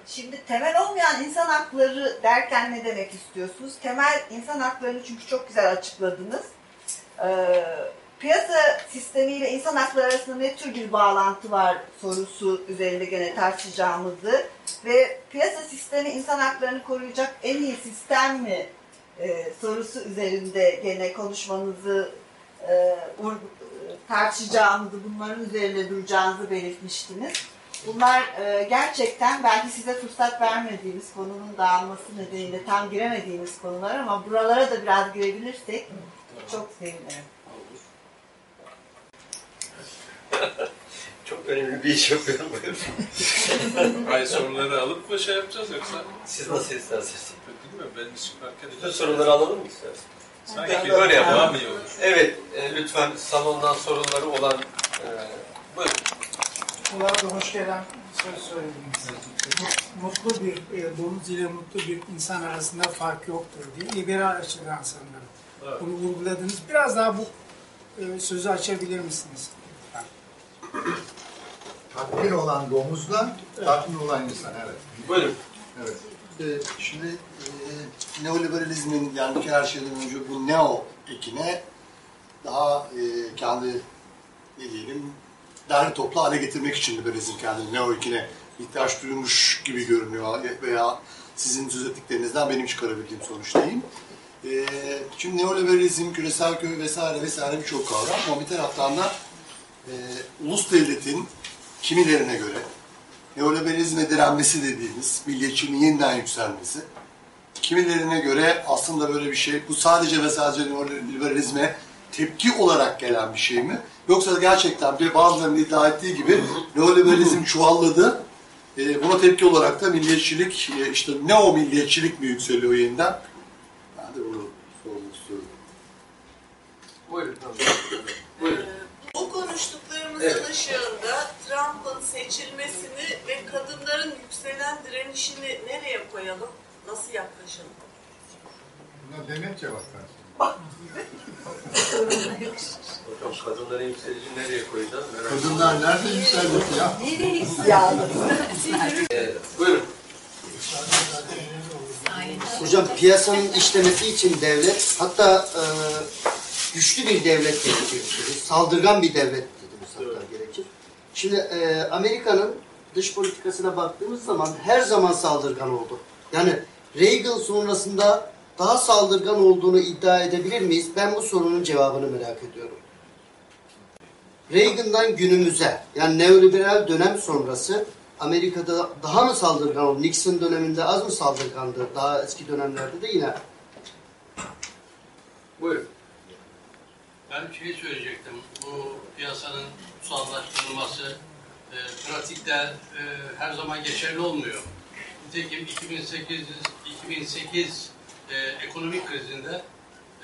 Şimdi temel olmayan insan hakları derken ne demek istiyorsunuz? Temel insan haklarını çünkü çok güzel açıkladınız. Ee, piyasa sistemiyle insan hakları arasında ne tür bir bağlantı var sorusu üzerinde gene tartışacağımızı ve piyasa sistemi insan haklarını koruyacak en iyi sistem mi e, sorusu üzerinde gene konuşmanızı e, tartışacağımızı, bunların üzerinde duracağınızı belirtmiştiniz. Bunlar e, gerçekten belki size fırsat vermediğimiz konunun dağılması nedeniyle tam giremediğimiz konular ama buralara da biraz girebilirsek çok sevinirim. Çok önemli bir iş yapıyorum. Ay soruları alıp mı şey yapacağız yoksa? Siz nasıl isterseniz. Bilmiyorum benim için fark Bütün soruları alalım mı isterseniz? Sanki yapalım. mı iyi olur? Evet, e, lütfen salondan soruları olan... E, buyurun. Kulağa da hoş gelen söz söylediniz. Mutlu bir e, domuz ile mutlu bir insan arasında fark yoktur diye liberal açıdan sanırım. Evet. Bunu vurguladınız. Biraz daha bu e, sözü açabilir misiniz? Tatmin olan domuzla tatmin olan insan evet. Buyurun. Evet. Ee, Şimdi e, neoliberalizmin yani bir her şeyden önce bu neo ekine daha e, kendi ne diyelim derli toplu hale getirmek için liberalizm kendini neo ekine ihtiyaç duymuş gibi görünüyor veya sizin söz ettiklerinizden benim çıkarabildiğim sonuç diyeyim. Ee, şimdi neoliberalizm, küresel köy vesaire vesaire birçok kavram ama bir taraftan da e, ulus devletin kimilerine göre neoliberalizme direnmesi dediğimiz milliyetçiliğin yeniden yükselmesi. Kimilerine göre aslında böyle bir şey, bu sadece ve sadece neoliberalizme tepki olarak gelen bir şey mi? Yoksa gerçekten bir bazılarının iddia ettiği gibi neoliberalizm çuvalladı. E, buna tepki olarak da milliyetçilik, e, işte neo milliyetçilik mi yükseliyor yeniden? Ben de bunu sormak istiyorum. Buyurun. Konuştuklarımızın Evet. ışığında Trump'ın seçilmesini ve kadınların yükselen direnişini nereye koyalım? Nasıl yaklaşalım? Buna Demet cevap. Hocam kadınların yükselişini nereye koyacağız? Merak. Kadınlar nerede yükseldi ya? Yalnız. Evet, buyurun. Hocam piyasanın işlemesi için devlet hatta e, güçlü bir devlet gerekiyor. Saldırgan bir devlet dediğimiz hatta gerekir. Şimdi e, Amerika'nın dış politikasına baktığımız zaman her zaman saldırgan oldu. Yani Reagan sonrasında daha saldırgan olduğunu iddia edebilir miyiz? Ben bu sorunun cevabını merak ediyorum. Reagan'dan günümüze yani neoliberal dönem sonrası Amerika'da daha mı saldırgan oldu? Nixon döneminde az mı saldırgandı? Daha eski dönemlerde de yine. Buyurun. Ben bir şey söyleyecektim. Bu piyasanın kutsallaştırılması e, pratikte e, her zaman geçerli olmuyor. Nitekim 2008 2008 e, ekonomik krizinde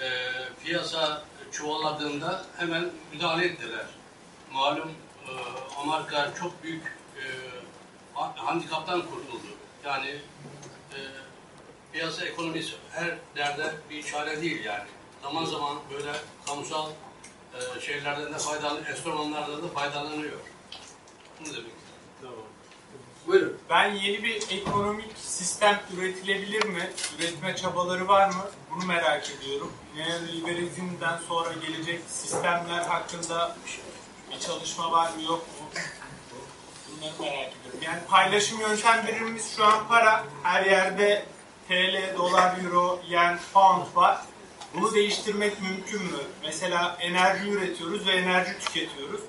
e, piyasa çuvalladığında hemen müdahale ettiler. Malum e, Amerika çok büyük e, ha- handikaptan kurtuldu. Yani e, piyasa ekonomisi her derde bir çare değil yani. Zaman zaman böyle kamusal e, şeylerden de faydalan, enstrümanlardan da faydalanıyor. Bunu demek istedim. Buyurun. Ben yeni bir ekonomik sistem üretilebilir mi? Üretme çabaları var mı? Bunu merak ediyorum. Neoliberalizmden sonra gelecek sistemler hakkında bir çalışma var mı yok mu? Bunları merak ediyorum. Yani paylaşım yöntemlerimiz şu an para. Her yerde TL, dolar, euro, yen, pound var. Bunu değiştirmek mümkün mü? Mesela enerji üretiyoruz ve enerji tüketiyoruz.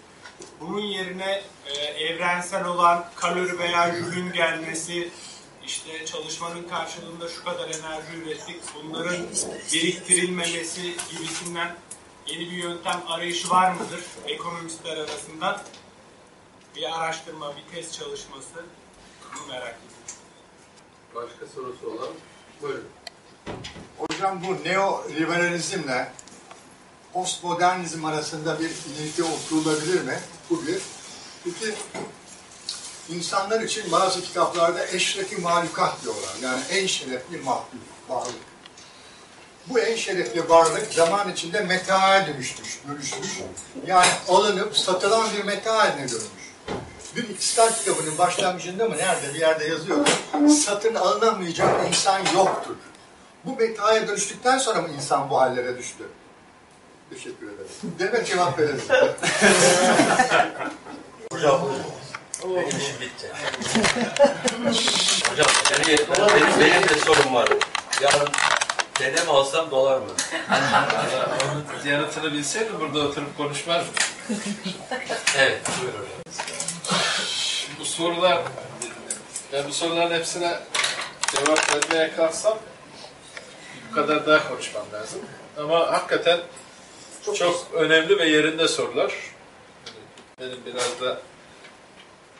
Bunun yerine e, evrensel olan kalori veya jülün gelmesi, işte çalışmanın karşılığında şu kadar enerji ürettik, bunların biriktirilmemesi gibisinden yeni bir yöntem arayışı var mıdır ekonomistler arasında? Bir araştırma, bir test çalışması bunu merak ediyorum. Başka sorusu olan? Buyurun. Hocam bu neoliberalizmle postmodernizm arasında bir ilişki oturulabilir mi? Bu bir. İki, insanlar için bazı kitaplarda eşrefi mahlukat diyorlar. Yani en şerefli mahluk, varlık. Bu en şerefli varlık zaman içinde metaaya dönüşmüş, dönüşmüş. Yani alınıp satılan bir meta haline dönmüş. Bir iktisat kitabının başlangıcında mı nerede bir yerde yazıyor. Satın alınamayacak insan yoktur. Bu metaya dönüştükten sonra mı insan bu hallere düştü? Teşekkür ederim. Demek cevap verelim. Hocam, benim işim bitti. Hocam, benim, benim, benim de sorum var. Yarın dede mi alsam dolar mı? Onun [LAUGHS] yanıtını bilseydim burada oturup konuşmaz mı? Evet, buyur hocam. Bu sorular, ben bu soruların hepsine cevap vermeye kalksam bu kadar daha konuşmam lazım. Ama hakikaten çok, önemli ve yerinde sorular. Benim biraz da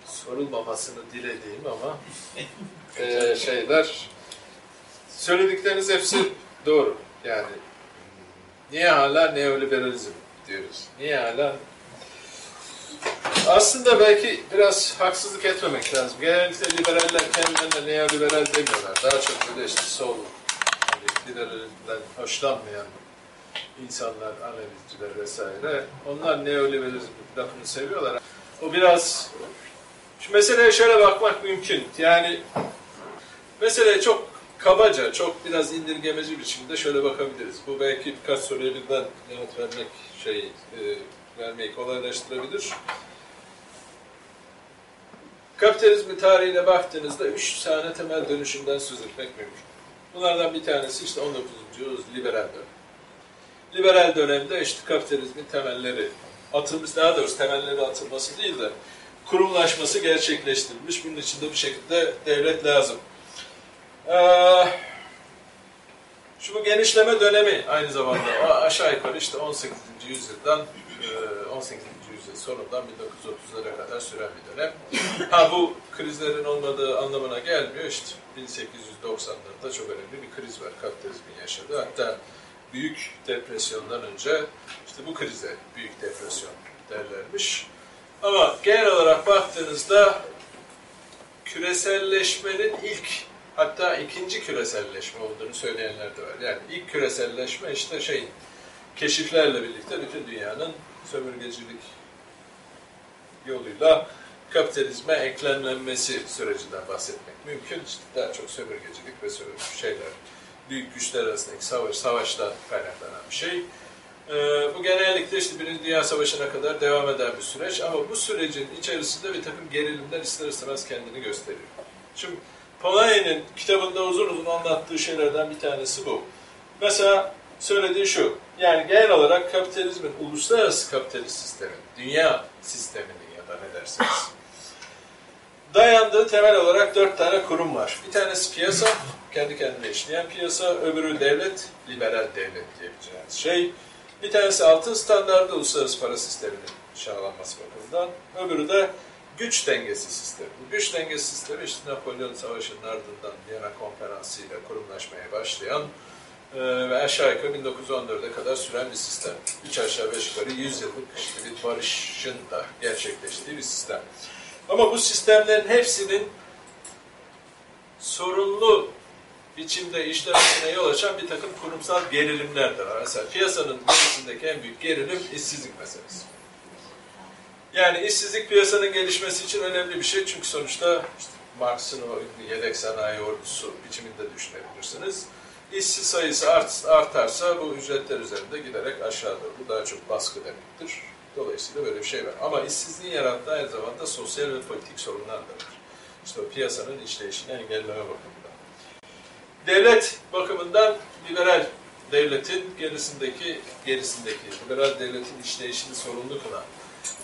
sorulmamasını dilediğim ama eee, [LAUGHS] şeyler söyledikleriniz hepsi doğru. Yani niye hala neoliberalizm diyoruz? Niye hala aslında belki biraz haksızlık etmemek lazım. Genellikle liberaller kendilerine neoliberal demiyorlar. Daha çok böyle işte sol, liberalizmden hoşlanmayan insanlar, analizciler vesaire. Onlar neoliberalizm lafını seviyorlar. O biraz... Şu meseleye şöyle bakmak mümkün. Yani meseleye çok kabaca, çok biraz indirgemeci biçimde şöyle bakabiliriz. Bu belki birkaç soruya birden yanıt vermek şey e, vermeyi kolaylaştırabilir. Kapitalizmin tarihine baktığınızda üç tane temel dönüşümden söz etmek mümkün. Bunlardan bir tanesi işte 19. yüzyıl liberal dönem. Liberal dönemde işte kapitalizmin temelleri atılmış, daha doğrusu temelleri atılması değil de kurumlaşması gerçekleştirilmiş. Bunun için de bir şekilde devlet lazım. Ee, şu bu genişleme dönemi aynı zamanda aşağı yukarı işte 18. yüzyıldan e, 18. yüzyıl sonundan 1930'lara kadar süren bir dönem. Ha bu krizlerin olmadığı anlamına gelmiyor. İşte 1890'larda çok önemli bir kriz var kapitalizmin yaşadığı. Hatta büyük depresyondan önce işte bu krize büyük depresyon derlermiş. Ama genel olarak baktığınızda küreselleşmenin ilk hatta ikinci küreselleşme olduğunu söyleyenler de var. Yani ilk küreselleşme işte şey keşiflerle birlikte bütün dünyanın sömürgecilik yoluyla kapitalizme eklemlenmesi sürecinden bahsetmek mümkün. Daha çok sömürgecilik ve sömürge şeyler, büyük güçler arasındaki savaş, savaştan kaynaklanan bir şey. Ee, bu genellikle işte Birinci Dünya Savaşı'na kadar devam eden bir süreç ama bu sürecin içerisinde bir takım gerilimler ister istemez kendini gösteriyor. Şimdi Polanyi'nin kitabında uzun uzun anlattığı şeylerden bir tanesi bu. Mesela söylediği şu, yani genel olarak kapitalizmin, uluslararası kapitalist sistemin, dünya sisteminin ya da ne derseniz, dayandığı temel olarak dört tane kurum var. Bir tanesi piyasa, kendi kendine işleyen piyasa, öbürü devlet, liberal devlet diyebileceğiniz şey. Bir tanesi altın standardı, uluslararası para sisteminin şahlanması bakımından. Öbürü de güç dengesi sistemi. Güç dengesi sistemi işte Napolyon Savaşı'nın ardından Viyana Konferansı ile kurumlaşmaya başlayan e, ve aşağı yukarı 1914'e kadar süren bir sistem. Üç aşağı beş yukarı 100 yıllık işte bir barışın da gerçekleştiği bir sistem. Ama bu sistemlerin hepsinin sorunlu biçimde işlemesine yol açan bir takım kurumsal gerilimler de var. Mesela piyasanın gerisindeki en büyük gerilim işsizlik meselesi. Yani işsizlik piyasanın gelişmesi için önemli bir şey. Çünkü sonuçta işte Marx'ın o yedek sanayi ordusu biçiminde düşünebilirsiniz. İşsiz sayısı art, artarsa bu ücretler üzerinde giderek aşağı doğru daha çok baskı demektir. Dolayısıyla böyle bir şey var. Ama işsizliğin yarattığı aynı zamanda sosyal ve politik sorunlar da var. İşte o piyasanın işleyişini engelleme bakımından. Devlet bakımından liberal devletin gerisindeki gerisindeki liberal devletin işleyişini sorumlu kılan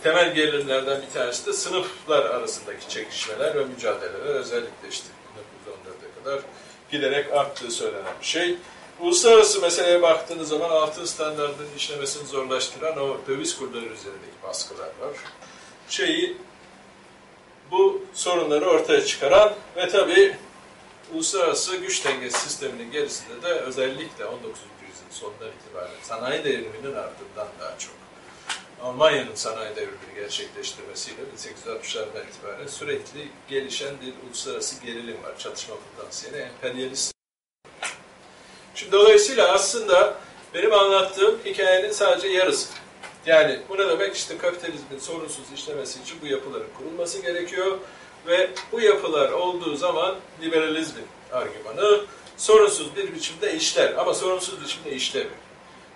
temel gerilimlerden bir tanesi de sınıflar arasındaki çekişmeler ve mücadeleler özellikle işte 1914'e kadar giderek arttığı söylenen bir şey. Uluslararası meseleye baktığınız zaman altın standartının işlemesini zorlaştıran o döviz kurları üzerindeki baskılar var. Şeyi bu sorunları ortaya çıkaran ve tabii uluslararası güç dengesi sisteminin gerisinde de özellikle 19. yüzyılın sonundan itibaren sanayi devriminin ardından daha çok Almanya'nın sanayi devrimini gerçekleştirmesiyle 1860'lardan itibaren sürekli gelişen bir uluslararası gerilim var. Çatışma potansiyeli, emperyalist. Şimdi dolayısıyla aslında benim anlattığım hikayenin sadece yarısı. Yani bu ne demek? İşte kapitalizmin sorunsuz işlemesi için bu yapıların kurulması gerekiyor ve bu yapılar olduğu zaman liberalizmin argümanı sorunsuz bir biçimde işler ama sorunsuz biçimde işlemiyor.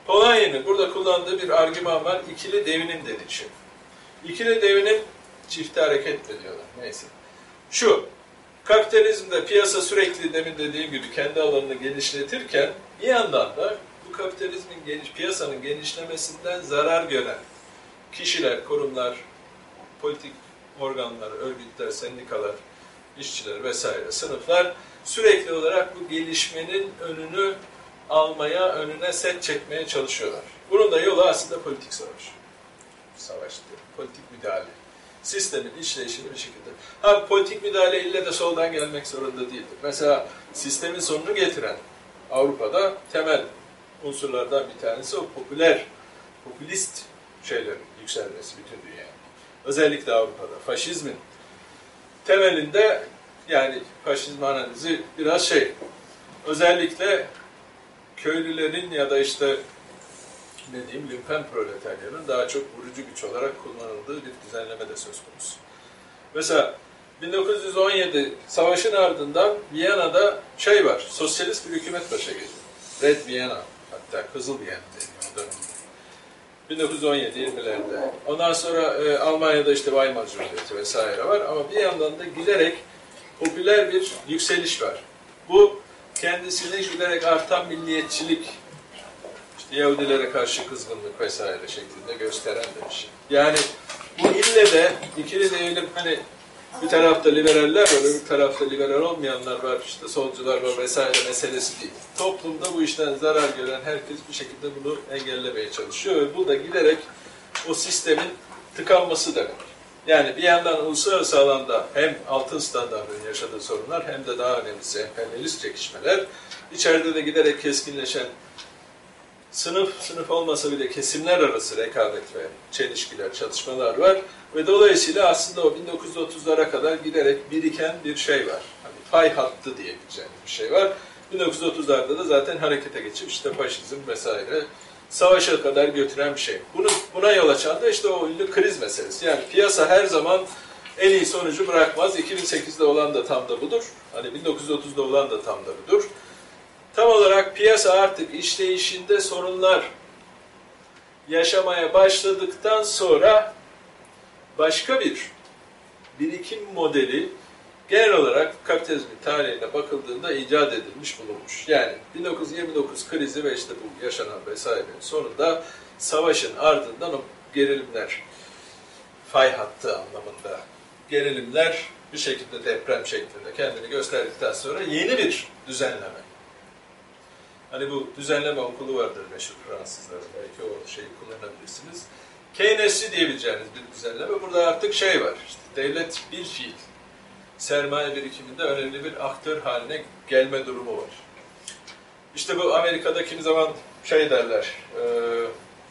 Polanyi'nin burada kullandığı bir argüman var. İkili devinim dediği şey. İkili devinim çifte hareket mi diyorlar. Neyse. Şu, kapitalizmde piyasa sürekli demin dediğim gibi kendi alanını genişletirken bir yandan da bu kapitalizmin geniş, piyasanın genişlemesinden zarar gören kişiler, kurumlar, politik organlar, örgütler, sendikalar, işçiler vesaire sınıflar sürekli olarak bu gelişmenin önünü almaya, önüne set çekmeye çalışıyorlar. Bunun da yolu aslında politik savaş. Savaş diyor. Politik müdahale. Sistemin işleyişini bir şekilde. Ha politik müdahale ille de soldan gelmek zorunda değildir. Mesela sistemin sonunu getiren Avrupa'da temel unsurlardan bir tanesi o popüler, popülist şeylerin yükselmesi bütün dünya. Özellikle Avrupa'da. Faşizmin temelinde yani faşizm analizi biraz şey, özellikle köylülerin ya da işte ne diyeyim lümpen proletaryanın daha çok vurucu güç olarak kullanıldığı bir düzenleme de söz konusu. Mesela 1917 savaşın ardından Viyana'da şey var, sosyalist bir hükümet başa geliyor. Red Viyana, hatta Kızıl Viyana deniyor o dönemde. 1917-20'lerde. Ondan sonra e, Almanya'da işte Weimar Cumhuriyeti vesaire var ama bir yandan da giderek popüler bir yükseliş var. Bu kendisini giderek artan milliyetçilik, Yahudilere karşı kızgınlık vesaire şeklinde gösteren de bir şey. Yani bu ille de ikili devinim hani bir tarafta liberaller var, öbür tarafta liberal olmayanlar var, işte solcular var vesaire meselesi değil. Toplumda bu işten zarar gören herkes bir şekilde bunu engellemeye çalışıyor ve bu da giderek o sistemin tıkanması demek. Yani bir yandan uluslararası alanda hem altın standartının yaşadığı sorunlar hem de daha önemlisi emperyalist çekişmeler, içeride de giderek keskinleşen sınıf, sınıf olmasa bile kesimler arası rekabet ve çelişkiler, çatışmalar var. Ve dolayısıyla aslında o 1930'lara kadar giderek biriken bir şey var. Hani pay hattı diyebileceğimiz bir şey var. 1930'larda da zaten harekete geçip işte faşizm vesaire savaşa kadar götüren bir şey. Bunu, buna yol açan da işte o ünlü kriz meselesi. Yani piyasa her zaman en iyi sonucu bırakmaz. 2008'de olan da tam da budur. Hani 1930'da olan da tam da budur. Tam olarak piyasa artık işleyişinde sorunlar yaşamaya başladıktan sonra başka bir birikim modeli genel olarak kapitalizmin tarihine bakıldığında icat edilmiş bulunmuş. Yani 1929 krizi ve işte bu yaşanan vesairenin sonunda savaşın ardından o gerilimler, fay hattı anlamında gerilimler bir şekilde deprem şeklinde kendini gösterdikten sonra yeni bir düzenleme. Hani bu düzenleme okulu vardır meşhur Fransızların. Belki o şeyi kullanabilirsiniz. Keynes'i diyebileceğiniz bir düzenleme. Burada artık şey var. İşte devlet bir fiil sermaye birikiminde önemli bir aktör haline gelme durumu var. İşte bu Amerika'da kimi zaman şey derler, e,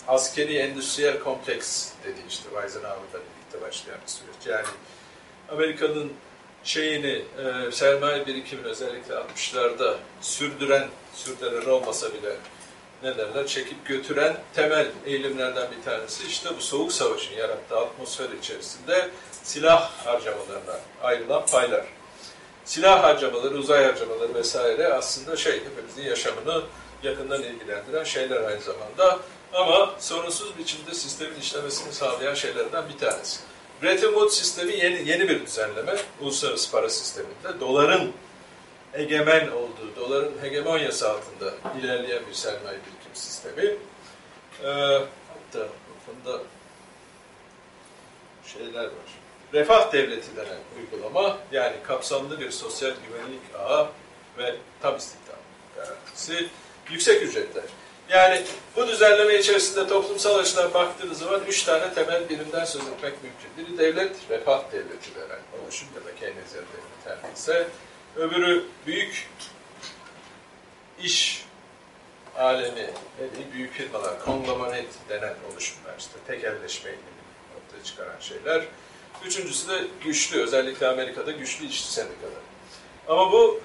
askeri endüstriyel kompleks dedi işte Eisenhower'la birlikte başlayan bir süreç. Yani Amerika'nın şeyini, e, sermaye birikimini özellikle 60'larda sürdüren, sürdüren olmasa bile ne derler, çekip götüren temel eğilimlerden bir tanesi işte bu soğuk savaşın yarattığı atmosfer içerisinde silah harcamalarına ayrılan paylar. Silah harcamaları, uzay harcamaları vesaire aslında şey hepimizin yaşamını yakından ilgilendiren şeyler aynı zamanda. Ama sorunsuz biçimde sistemin işlemesini sağlayan şeylerden bir tanesi. Bretton Woods sistemi yeni, yeni bir düzenleme. Uluslararası para sisteminde doların egemen olduğu, doların hegemonyası altında ilerleyen bir sermaye birikim sistemi. Ee, hatta konuda şeyler var. Refah devleti denen uygulama, yani kapsamlı bir sosyal güvenlik ağı ve tam istihdam garantisi, yüksek ücretler. Yani bu düzenleme içerisinde toplumsal açıdan baktığınız zaman üç tane temel birimden söz etmek mümkün. Biri devlet, refah devleti denen oluşum ya da Keynesyen devlet her. Öbürü büyük iş alemi, yani büyük firmalar, konglomerat denen oluşumlar, işte tekelleşmeyi ortaya çıkaran şeyler. Üçüncüsü de güçlü, özellikle Amerika'da güçlü işçi sendikaları. Ama bu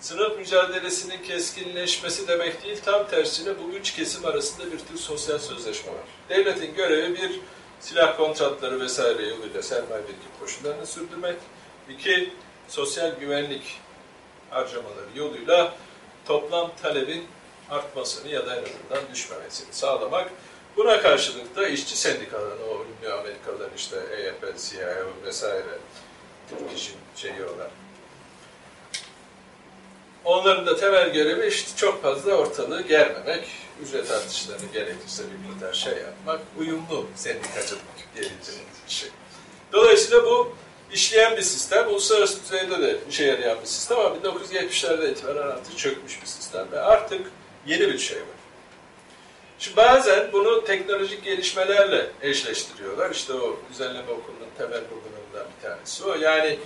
sınıf mücadelesinin keskinleşmesi demek değil, tam tersine bu üç kesim arasında bir tür sosyal sözleşme var. Devletin görevi bir, silah kontratları vesaire yoluyla sermaye birikip koşullarını sürdürmek. İki, sosyal güvenlik harcamaları yoluyla toplam talebin artmasını ya da en azından düşmemesini sağlamak. Buna karşılık da işçi sendikalarını, o ünlü Amerikalılar işte AFL-CIO vesaire, Türk işin şeyi olan. Onların da temel görevi işte çok fazla ortalığı germemek, ücret artışlarını gerekirse bir miktar şey yapmak, uyumlu sendikacılık gelince bir şey. Dolayısıyla bu işleyen bir sistem, uluslararası düzeyde de işe yarayan bir sistem ama 1970'lerde itibaren artık çökmüş bir sistem ve artık yeni bir şey var. Şimdi bazen bunu teknolojik gelişmelerle eşleştiriyorlar. İşte o düzenleme okulunun temel bulgularından bir tanesi o. Yani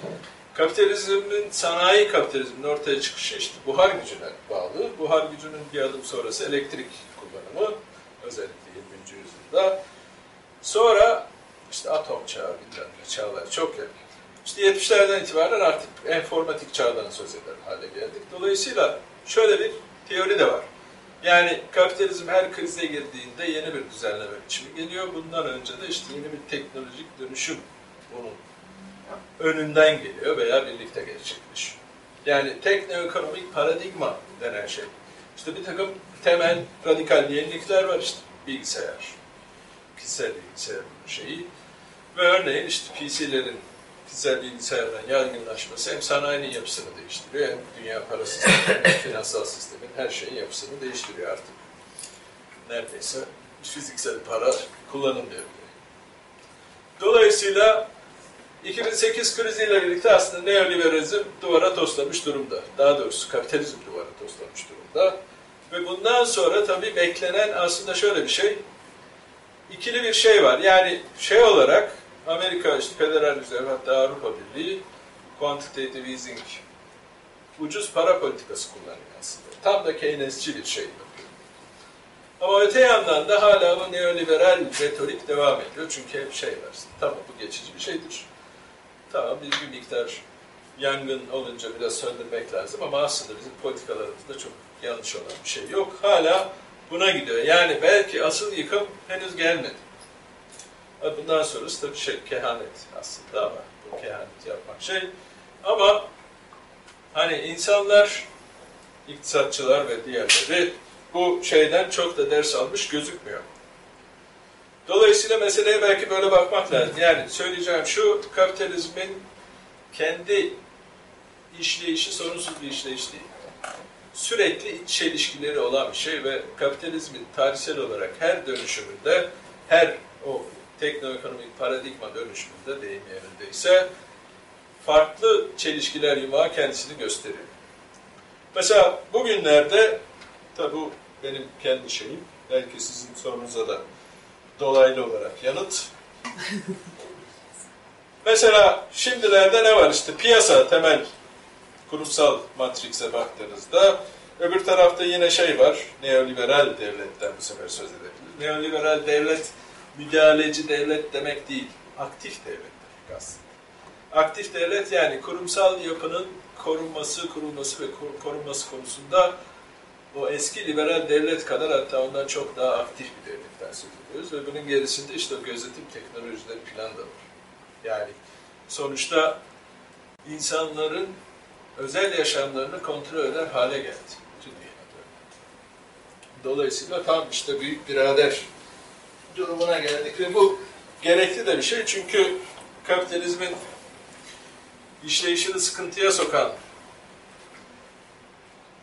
kapitalizmin, sanayi kapitalizmin ortaya çıkışı işte buhar gücüne bağlı. Buhar gücünün bir adım sonrası elektrik kullanımı, özellikle 20. yüzyılda. Sonra işte atom çağı, bilmem ne çağlar çok yakın. İşte 70'lerden itibaren artık enformatik çağdan söz eder hale geldik. Dolayısıyla şöyle bir teori de var. Yani kapitalizm her krize girdiğinde yeni bir düzenleme biçimi geliyor. Bundan önce de işte yeni bir teknolojik dönüşüm bunun önünden geliyor veya birlikte gerçekleşiyor. Yani teknoekonomik paradigma denen şey. İşte bir takım temel radikal yenilikler var işte bilgisayar, kişisel bilgisayar şeyi ve örneğin işte PC'lerin kişisel bilgisayardan yaygınlaşması hem sanayinin yapısını değiştiriyor hem dünya parası sistemi, [COUGHS] finansal sistemin her şeyin yapısını değiştiriyor artık. Neredeyse fiziksel para kullanılmıyor. Dolayısıyla 2008 kriziyle birlikte aslında neoliberalizm duvara toslamış durumda. Daha doğrusu kapitalizm duvara toslamış durumda. Ve bundan sonra tabii beklenen aslında şöyle bir şey. İkili bir şey var. Yani şey olarak Amerika işte Federal Rezerv hatta Avrupa Birliği quantitative easing ucuz para politikası kullanıyor aslında. Tam da Keynesçi bir şey yapıyor. Ama öte yandan da hala bu neoliberal retorik devam ediyor. Çünkü hep şey var. Tamam bu geçici bir şeydir. Tamam bir, bir miktar yangın olunca biraz söndürmek lazım ama aslında bizim politikalarımızda çok yanlış olan bir şey yok. Hala buna gidiyor. Yani belki asıl yıkım henüz gelmedi. Bundan sonrası tabii şey, kehanet aslında ama bu kehanet yapmak şey. Ama hani insanlar, iktisatçılar ve diğerleri bu şeyden çok da ders almış gözükmüyor. Dolayısıyla meseleye belki böyle bakmak lazım. Yani söyleyeceğim şu, kapitalizmin kendi işleyişi sorunsuz bir işleyiş değil. Sürekli iç çelişkileri olan bir şey ve kapitalizmin tarihsel olarak her dönüşümünde, her o teknoekonomik paradigma dönüşümünde deyim yerindeyse farklı çelişkiler yumağı kendisini gösteriyor. Mesela bugünlerde, tabi bu benim kendi şeyim, belki sizin sorunuza da dolaylı olarak yanıt. [LAUGHS] Mesela şimdilerde ne var işte piyasa temel kurumsal matrikse baktığınızda öbür tarafta yine şey var neoliberal devletten bu sefer söz edebiliriz. Neoliberal devlet müdahaleci devlet demek değil, aktif devlet demek aslında. Aktif devlet yani kurumsal yapının korunması, kurulması ve korunması konusunda o eski liberal devlet kadar hatta ondan çok daha aktif bir devletten söz ediyoruz ve bunun gerisinde işte o gözetim teknolojileri falan da var. Yani sonuçta insanların özel yaşamlarını kontrol eder hale geldi. Dolayısıyla tam işte büyük birader durumuna geldik ve bu gerekli de bir şey çünkü kapitalizmin işleyişini sıkıntıya sokan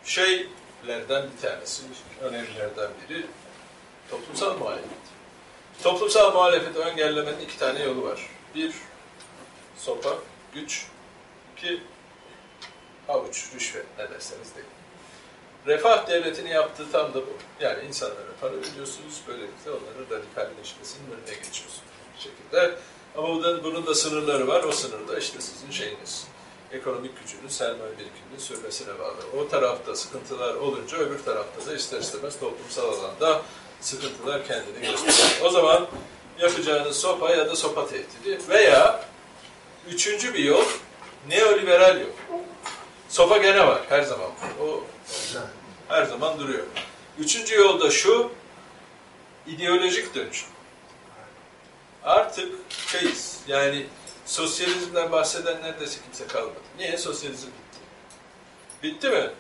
şeylerden bir tanesi, önemlilerden biri toplumsal muhalefet. Toplumsal muhalefeti engellemenin iki tane yolu var. Bir, sopa, güç. iki avuç, rüşvet ne derseniz deyin. Refah devletini yaptığı tam da bu. Yani insanlara para veriyorsunuz, böylelikle onların radikalleşmesinin önüne geçiyorsunuz bir şekilde. Ama bunun, bunun da sınırları var. O sınırda işte sizin şeyiniz. ekonomik gücünün, sermaye birikiminin sürmesine bağlı. O tarafta sıkıntılar olunca öbür tarafta da ister istemez toplumsal alanda sıkıntılar kendini gösteriyor. O zaman yapacağınız sopa ya da sopa tehdidi veya üçüncü bir yol neoliberal yol. Sopa gene var her zaman. O her zaman duruyor. Üçüncü yol da şu ideolojik dönüşüm. Artık şeyiz yani sosyalizmden bahseden neredeyse kimse kalmadı. Niye? Sosyalizm bitti. Bitti mi?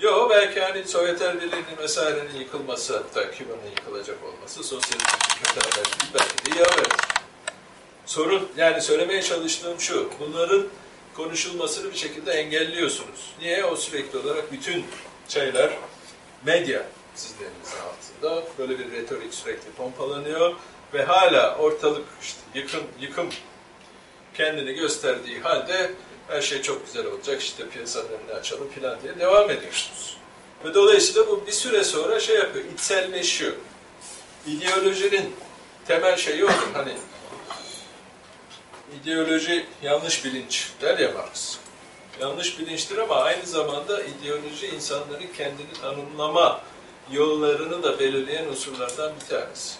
Yok belki hani Sovyetler Birliği'nin vesairenin yıkılması hatta Küba'nın yıkılacak olması sosyalizm için kötü haber değil belki de iyi haber. Sorun yani söylemeye çalıştığım şu bunların konuşulmasını bir şekilde engelliyorsunuz. Niye? O sürekli olarak bütün şeyler medya sizlerinizin altında böyle bir retorik sürekli pompalanıyor ve hala ortalık işte yıkım yıkım kendini gösterdiği halde her şey çok güzel olacak işte piyasanın önünü açalım filan diye devam ediyorsunuz. Ve dolayısıyla bu bir süre sonra şey yapıyor, içselleşiyor. İdeolojinin temel şeyi odur. Hani ideoloji yanlış bilinç der ya Marx. Yanlış bilinçtir ama aynı zamanda ideoloji insanların kendini tanımlama yollarını da belirleyen unsurlardan bir tanesi.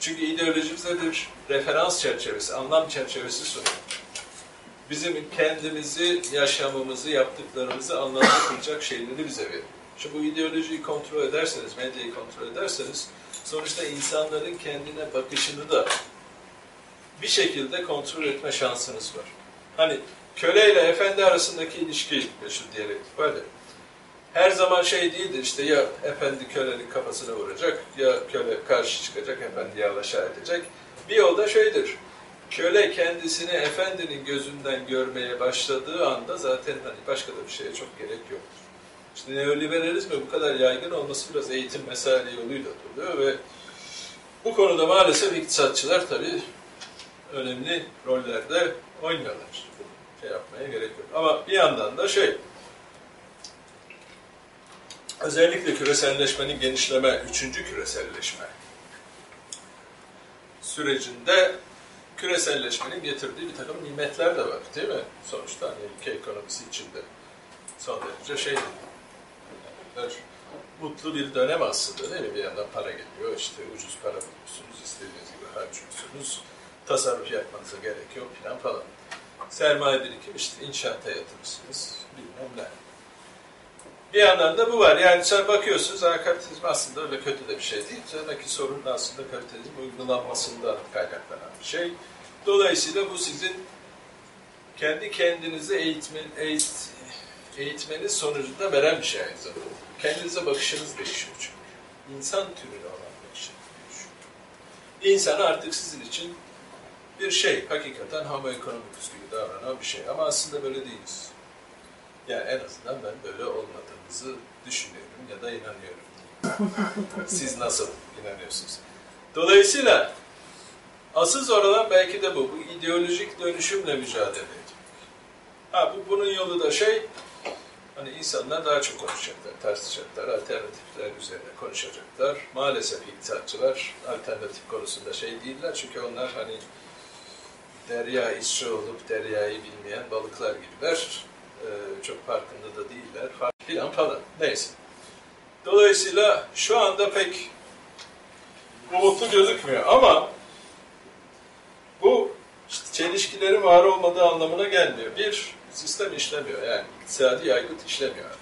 Çünkü ideoloji bize bir referans çerçevesi, anlam çerçevesi sunuyor. Bizim kendimizi, yaşamımızı, yaptıklarımızı anlamlandıracak şeyleri bize veriyor. Şimdi bu ideolojiyi kontrol ederseniz, medyayı kontrol ederseniz, sonuçta insanların kendine bakışını da bir şekilde kontrol etme şansınız var. Hani köle ile efendi arasındaki ilişki meşhur diyalektik böyle. Her zaman şey değildir işte ya efendi kölenin kafasına vuracak ya köle karşı çıkacak efendiyi alaşağı edecek. Bir yolda şeydir. Köle kendisini efendinin gözünden görmeye başladığı anda zaten hani başka da bir şeye çok gerek yoktur. İşte neoliberalizme bu kadar yaygın olması biraz eğitim mesaile yoluyla oluyor ve bu konuda maalesef iktisatçılar tabii önemli rollerde oynuyorlar. Şey yapmaya gerek yok. Ama bir yandan da şey, özellikle küreselleşmenin genişleme, üçüncü küreselleşme sürecinde küreselleşmenin getirdiği bir takım nimetler de var değil mi? Sonuçta hani ülke ekonomisi içinde son derece şey mutlu bir dönem aslında değil mi? Bir yandan para geliyor, işte ucuz para buluyorsunuz, istediğiniz gibi harcıyorsunuz, tasarruf yapmanıza gerek yok falan falan. Sermaye birikim işte inşaata yatırırsınız, bilmem ne. Bir yandan da bu var. Yani sen bakıyorsunuz kapitalizm aslında öyle kötü de bir şey değil. Sonraki sorun da aslında kapitalizm uygulanmasında kaynaklanan bir şey. Dolayısıyla bu sizin kendi kendinizi eğitme, eğit, eğitmeniz sonucunda veren bir şey aynı zamanda. Kendinize bakışınız değişiyor çünkü. İnsan türüne olan bakışınız değişiyor. İnsan artık sizin için bir şey, hakikaten homo economicus gibi davranan bir şey. Ama aslında böyle değiliz. Yani en azından ben böyle olmadığımızı düşünüyorum ya da inanıyorum. [LAUGHS] Siz nasıl inanıyorsunuz? Dolayısıyla asıl zor olan belki de bu. Bu ideolojik dönüşümle mücadele etmek. Ha, bu, bunun yolu da şey, hani insanlar daha çok konuşacaklar, tartışacaklar, alternatifler üzerine konuşacaklar. Maalesef iktisatçılar alternatif konusunda şey değiller çünkü onlar hani derya işçi olup deryayı bilmeyen balıklar gibiler. Ee, çok farkında da değiller. Filan falan. Neyse. Dolayısıyla şu anda pek umutlu gözükmüyor ama bu çelişkilerin var olmadığı anlamına gelmiyor. Bir, sistem işlemiyor. Yani iktisadi yaygıt işlemiyor artık.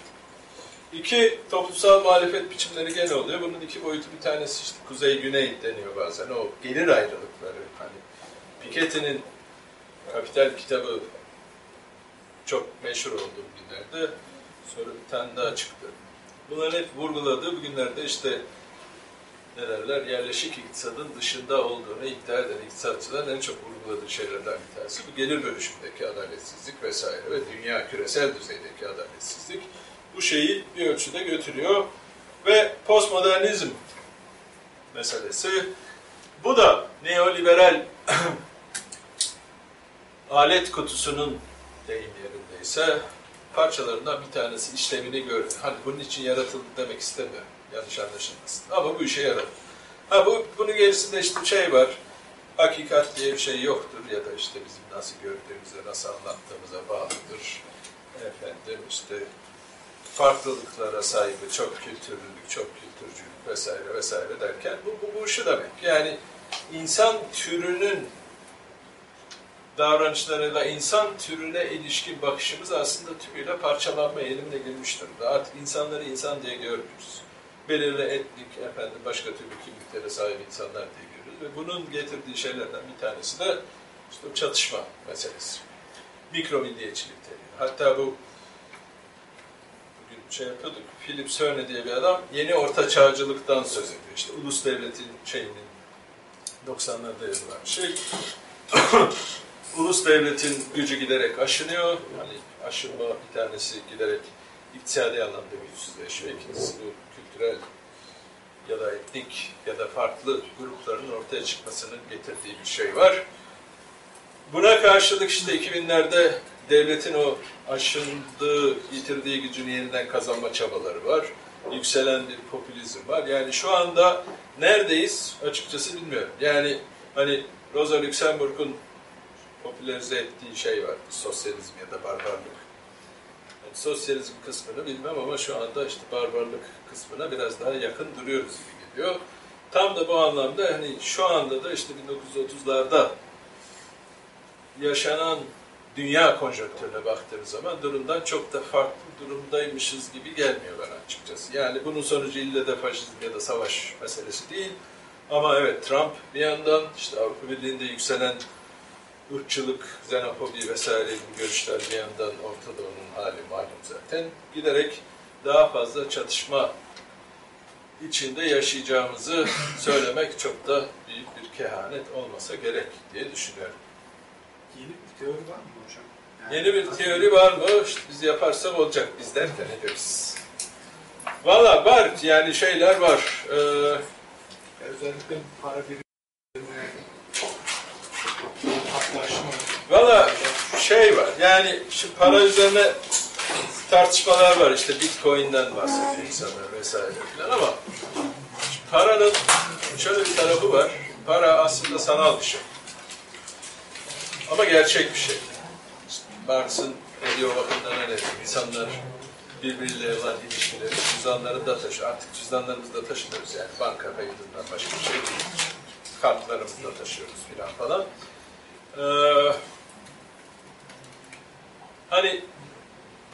İki, toplumsal muhalefet biçimleri gene oluyor. Bunun iki boyutu bir tanesi işte kuzey-güney deniyor bazen. O gelir ayrılıkları. Hani Piketty'nin Kapital kitabı çok meşhur oldu bugünlerde. Sonra bir tane daha çıktı. Bunların hep vurguladığı bugünlerde işte ne derler, yerleşik iktisadın dışında olduğunu iddia eden iktisatçıların en çok vurguladığı şeylerden bir tanesi. Bu gelir bölüşümdeki adaletsizlik vesaire ve dünya küresel düzeydeki adaletsizlik bu şeyi bir ölçüde götürüyor. Ve postmodernizm meselesi bu da neoliberal [CLEARS THROAT] alet kutusunun deyim yerindeyse parçalarından bir tanesi işlevini gördü. Hani bunun için yaratıldı demek istemiyorum. Yanlış anlaşılmasın. Ama bu işe yaradı. Ha bu, bunun gerisinde işte şey var. hakikat diye bir şey yoktur ya da işte bizim nasıl gördüğümüze, nasıl anlattığımıza bağlıdır. Efendim işte farklılıklara saygı, çok kültürlülük, çok kültürcülük vesaire vesaire derken bu, bu, bu şu demek. Yani insan türünün davranışlarıyla insan türüne ilişkin bakışımız aslında tümüyle parçalanma eğilimine girmiş durumda. Artık insanları insan diye görmüyoruz. Belirli etnik, efendim başka türlü kimliklere sahip insanlar diye görüyoruz. Ve bunun getirdiği şeylerden bir tanesi de işte çatışma meselesi. Mikro milliyetçilik deniyor. Hatta bu bugün şey yapıyorduk, Philip Sörne diye bir adam yeni orta çağcılıktan söz ediyor. İşte ulus devletin şeyinin 90'larda yazılan şey. Ulus devletin gücü giderek aşınıyor. Hani aşınma bir tanesi giderek iktisadi anlamda güçsüzleşiyor. İkincisi bu kültürel ya da etnik ya da farklı grupların ortaya çıkmasının getirdiği bir şey var. Buna karşılık işte 2000'lerde devletin o aşındığı, yitirdiği gücünü yeniden kazanma çabaları var. Yükselen bir popülizm var. Yani şu anda neredeyiz açıkçası bilmiyorum. Yani hani Rosa Luxemburg'un popülerize ettiği şey var. Sosyalizm ya da barbarlık. Yani sosyalizm kısmını bilmem ama şu anda işte barbarlık kısmına biraz daha yakın duruyoruz gibi geliyor. Tam da bu anlamda hani şu anda da işte 1930'larda yaşanan dünya konjonktürüne baktığımız zaman durumdan çok da farklı durumdaymışız gibi gelmiyor bana açıkçası. Yani bunun sonucu ille de faşizm ya da savaş meselesi değil. Ama evet Trump bir yandan işte Avrupa Birliği'nde yükselen ırkçılık, xenofobi vesaire gibi görüşler bir yandan Orta Doğu'nun hali malum zaten. Giderek daha fazla çatışma içinde yaşayacağımızı [COUGHS] söylemek çok da büyük bir kehanet olmasa gerek diye düşünüyorum. Yeni bir teori var mı hocam? Yeni bir teori var mı? İşte biz yaparsak olacak. Biz derken ederiz. Valla var. Yani şeyler var. Ee, Özellikle para haklaşma. Valla şey var. Yani şu para üzerine tartışmalar var. İşte Bitcoin'den bahsediyor insanlar vesaire filan ama paranın şöyle bir tarafı var. Para aslında sanal bir şey. Ama gerçek bir şey. Marx'ın ediyor bakımdan öyle. İnsanlar birbiriyle olan ilişkileri cüzdanlarında taşıyor. Artık cüzdanlarımızda taşımıyoruz yani. Banka kaydından başka bir şey değil. Kartlarımızda taşıyoruz filan falan. Ee, hani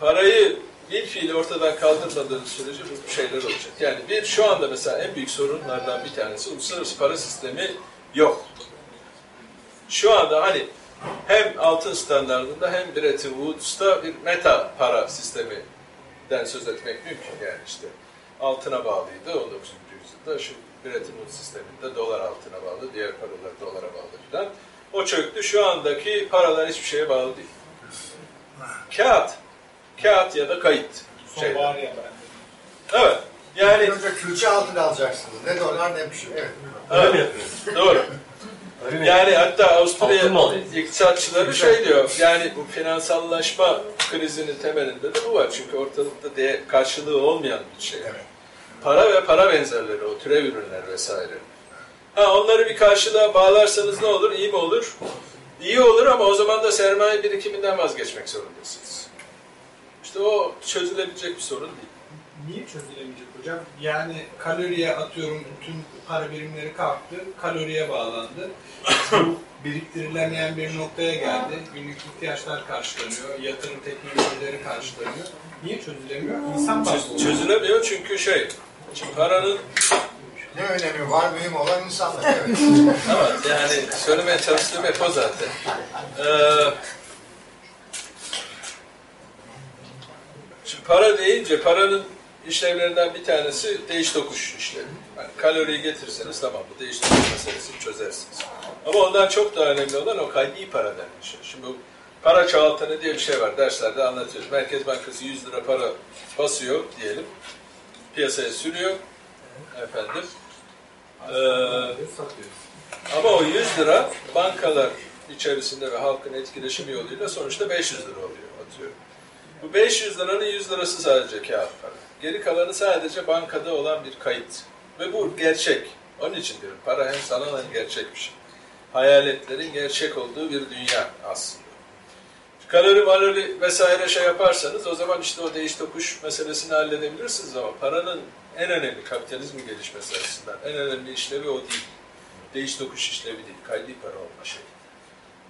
parayı bir fiil ortadan kaldırmadığınız sürece bu şeyler olacak. Yani bir şu anda mesela en büyük sorunlardan bir tanesi uluslararası para sistemi yok. Şu anda hani hem altın standartında hem Bretton Woods'ta bir meta para sisteminden söz etmek mümkün yani işte. Altına bağlıydı 19. yüzyılda. Şu Bretton Woods sisteminde dolar altına bağlı, diğer paralar dolara bağlı filan. O çöktü. Şu andaki paralar hiçbir şeye bağlı değil. Kağıt. Kağıt ya da kayıt. Son var ya. Evet. Yani önce külçe altına alacaksınız. Ne dolar ne bir şey. Evet. Evet. Doğru. Yani hatta Avusturya iktisatçıları şey diyor, yani bu finansallaşma krizinin temelinde de bu var. Çünkü ortalıkta de karşılığı olmayan bir şey. Para ve para benzerleri, o türev ürünler vesaire. Ha onları bir karşılığa bağlarsanız ne olur? İyi mi olur? İyi olur ama o zaman da sermaye birikiminden vazgeçmek zorundasınız. İşte o çözülebilecek bir sorun değil. Niye çözülemeyecek hocam? Yani kaloriye atıyorum bütün para birimleri kalktı, kaloriye bağlandı. Biriktirilemeyen bir noktaya geldi. Günlük ihtiyaçlar karşılanıyor, yatırım teknolojileri karşılanıyor. Niye çözülemiyor? İnsan Çöz- çözülemiyor çünkü şey, paranın Ne önemi var? Mühim olan insanlar. Evet. [LAUGHS] Evet yani söylemeye çalıştığım hep o zaten. Ee, şimdi para deyince paranın işlevlerinden bir tanesi değiş tokuş işlevi. Yani kaloriyi getirirseniz tamam bu değiş tokuş meselesini çözersiniz. Ama ondan çok daha önemli olan o kaydi para denen şey. Şimdi bu para çoğaltanı diye bir şey var. Derslerde anlatıyoruz. Merkez Bankası 100 lira para basıyor diyelim. Piyasaya sürüyor. Efendim. Ee, ama o 100 lira bankalar içerisinde ve halkın etkileşimi yoluyla sonuçta 500 lira oluyor atıyorum. Bu 500 liranın 100 lirası sadece kağıt para. Geri kalanı sadece bankada olan bir kayıt. Ve bu gerçek. Onun için diyorum para hem sanal hem gerçek bir şey. hayaletlerin gerçek olduğu bir dünya aslında. Kalori malori vesaire şey yaparsanız o zaman işte o değiş tokuş meselesini halledebilirsiniz ama paranın en önemli kapitalizmin gelişmesi açısından en önemli işlevi o değil. Değiş tokuş işlevi değil, kaydi para olma şey.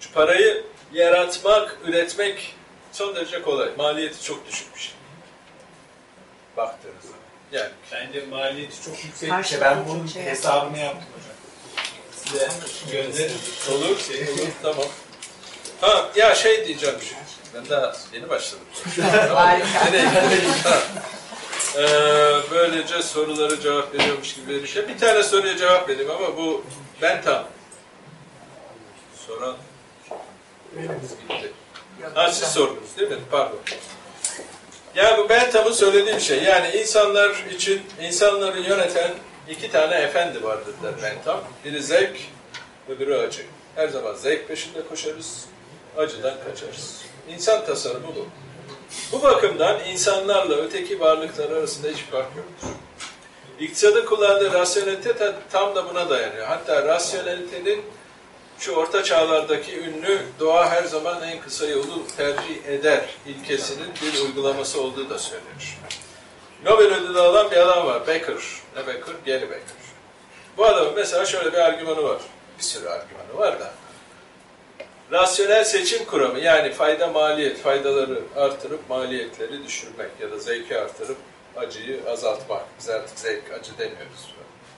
Şu parayı yaratmak, üretmek son derece kolay. Maliyeti çok düşük bir şey. Baktığınızda. Yani Bence maliyeti çok yüksek bir Karşı şey. Ben bunun şey hesabını yaptım hocam. Size gönderirim. Olur, olur, tamam. Ha, ya şey diyeceğim. Ben daha yeni başladım. [LAUGHS] Harika. Ee, böylece soruları cevap veriyormuş gibi bir şey. Bir tane soruya cevap vereyim ama bu ben tam. Soran gitti. Ha siz sordunuz değil mi? Pardon. Yani bu Bentham'ın söylediği şey. Yani insanlar için, insanları yöneten iki tane efendi vardır der Bentham. Biri zevk, öbürü acı. Her zaman zevk peşinde koşarız, acıdan kaçarız. İnsan tasarımı bu. Bu bakımdan insanlarla öteki varlıklar arasında hiçbir fark yoktur. İktisadın kullandığı rasyonelite ta- tam da buna dayanıyor. Hatta rasyonelitenin şu orta çağlardaki ünlü doğa her zaman en kısa yolu tercih eder ilkesinin bir uygulaması olduğu da söylenir. Nobel ödülü alan bir adam var. Becker. Ne Becker? Gary Becker. Bu adamın mesela şöyle bir argümanı var. Bir sürü argümanı var da. Rasyonel seçim kuramı yani fayda maliyet, faydaları artırıp maliyetleri düşürmek ya da zevki artırıp acıyı azaltmak. Biz artık zevk, acı demiyoruz.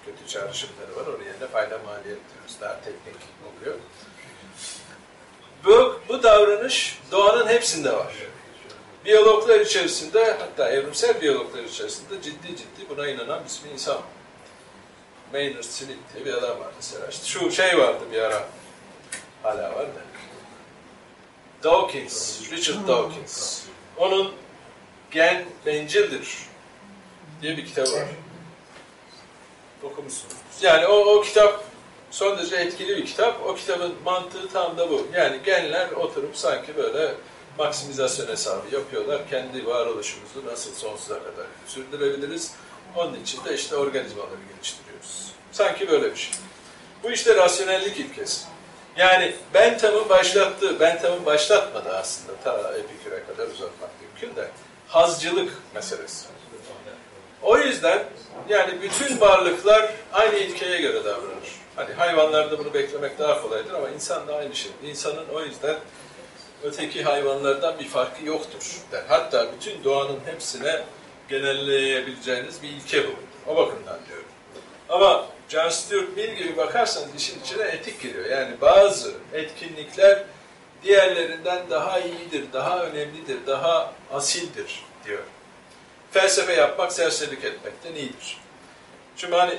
Kötü çağrışımları var. Onun yerine fayda maliyet diyoruz. Daha teknik oluyor. Bu, bu davranış doğanın hepsinde var. Biyologlar içerisinde hatta evrimsel biyologlar içerisinde ciddi ciddi buna inanan sürü insan. var. Maynard Smith diye bir adam var mesela. İşte şu şey vardı bir ara. Hala var da. Dawkins, Richard Dawkins. Onun Gen Bencildir diye bir kitabı var. Okumuşsunuz. Yani o, o kitap son derece etkili bir kitap. O kitabın mantığı tam da bu. Yani genler oturup sanki böyle maksimizasyon hesabı yapıyorlar. Kendi varoluşumuzu nasıl sonsuza kadar sürdürebiliriz. Onun için de işte organizmaları geliştiriyoruz. Sanki böyle bir şey. Bu işte rasyonellik ilkesi. Yani Bentham'ın başlattığı, Bentham'ın başlatmadı aslında ta Epikür'e kadar uzatmak mümkün de hazcılık meselesi. O yüzden yani bütün varlıklar aynı ilkeye göre davranır. Hani hayvanlarda bunu beklemek daha kolaydır ama insan da aynı şey. İnsanın o yüzden öteki hayvanlardan bir farkı yoktur. der. Hatta bütün doğanın hepsine genelleyebileceğiniz bir ilke bu. O bakımdan diyorum. Ama John Stuart Mill gibi bakarsanız işin içine etik giriyor. Yani bazı etkinlikler diğerlerinden daha iyidir, daha önemlidir, daha asildir diyor. Felsefe yapmak serserilik etmekten iyidir. Çünkü hani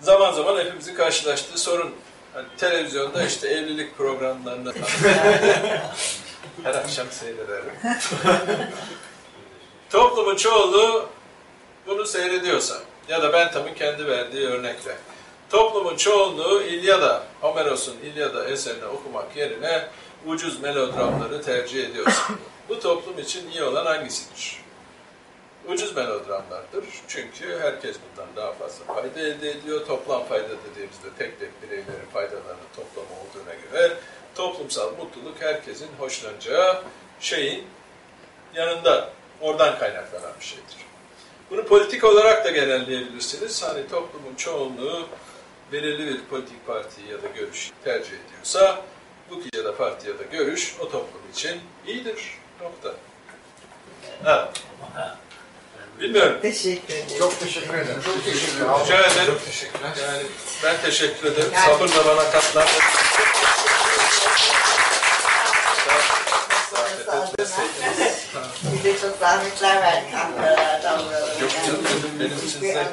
zaman zaman hepimizin karşılaştığı sorun. Hani televizyonda işte evlilik programlarında [LAUGHS] her akşam seyrederim. [LAUGHS] Toplumun çoğunluğu bunu seyrediyorsa ya da Bentham'ın kendi verdiği örnekle toplumun çoğunluğu İlyada, Homeros'un İlyada eserini okumak yerine ucuz melodramları tercih ediyorsa [COUGHS] bu toplum için iyi olan hangisidir? Ucuz melodramlardır. Çünkü herkes bundan daha fazla fayda elde ediyor. Toplam fayda dediğimizde tek tek bireylerin faydalarının toplamı olduğuna göre toplumsal mutluluk herkesin hoşlanacağı şeyin yanında. Oradan kaynaklanan bir şeydir. Bunu politik olarak da genelleyebilirsiniz. Hani toplumun çoğunluğu belirli bir politik parti ya da görüş tercih ediyorsa bu kişi ya da parti ya da görüş o toplum için iyidir. Nokta. Evet. Bilmiyorum. Teşekkür ederim. Çok teşekkür ederim. Çok teşekkür ederim. Rica ederim. Yani ben teşekkür ederim. Sabırla bana katlan. Bize çok zahmetler verdik Ankara'lardan buralara. Yok canım benim için zevk.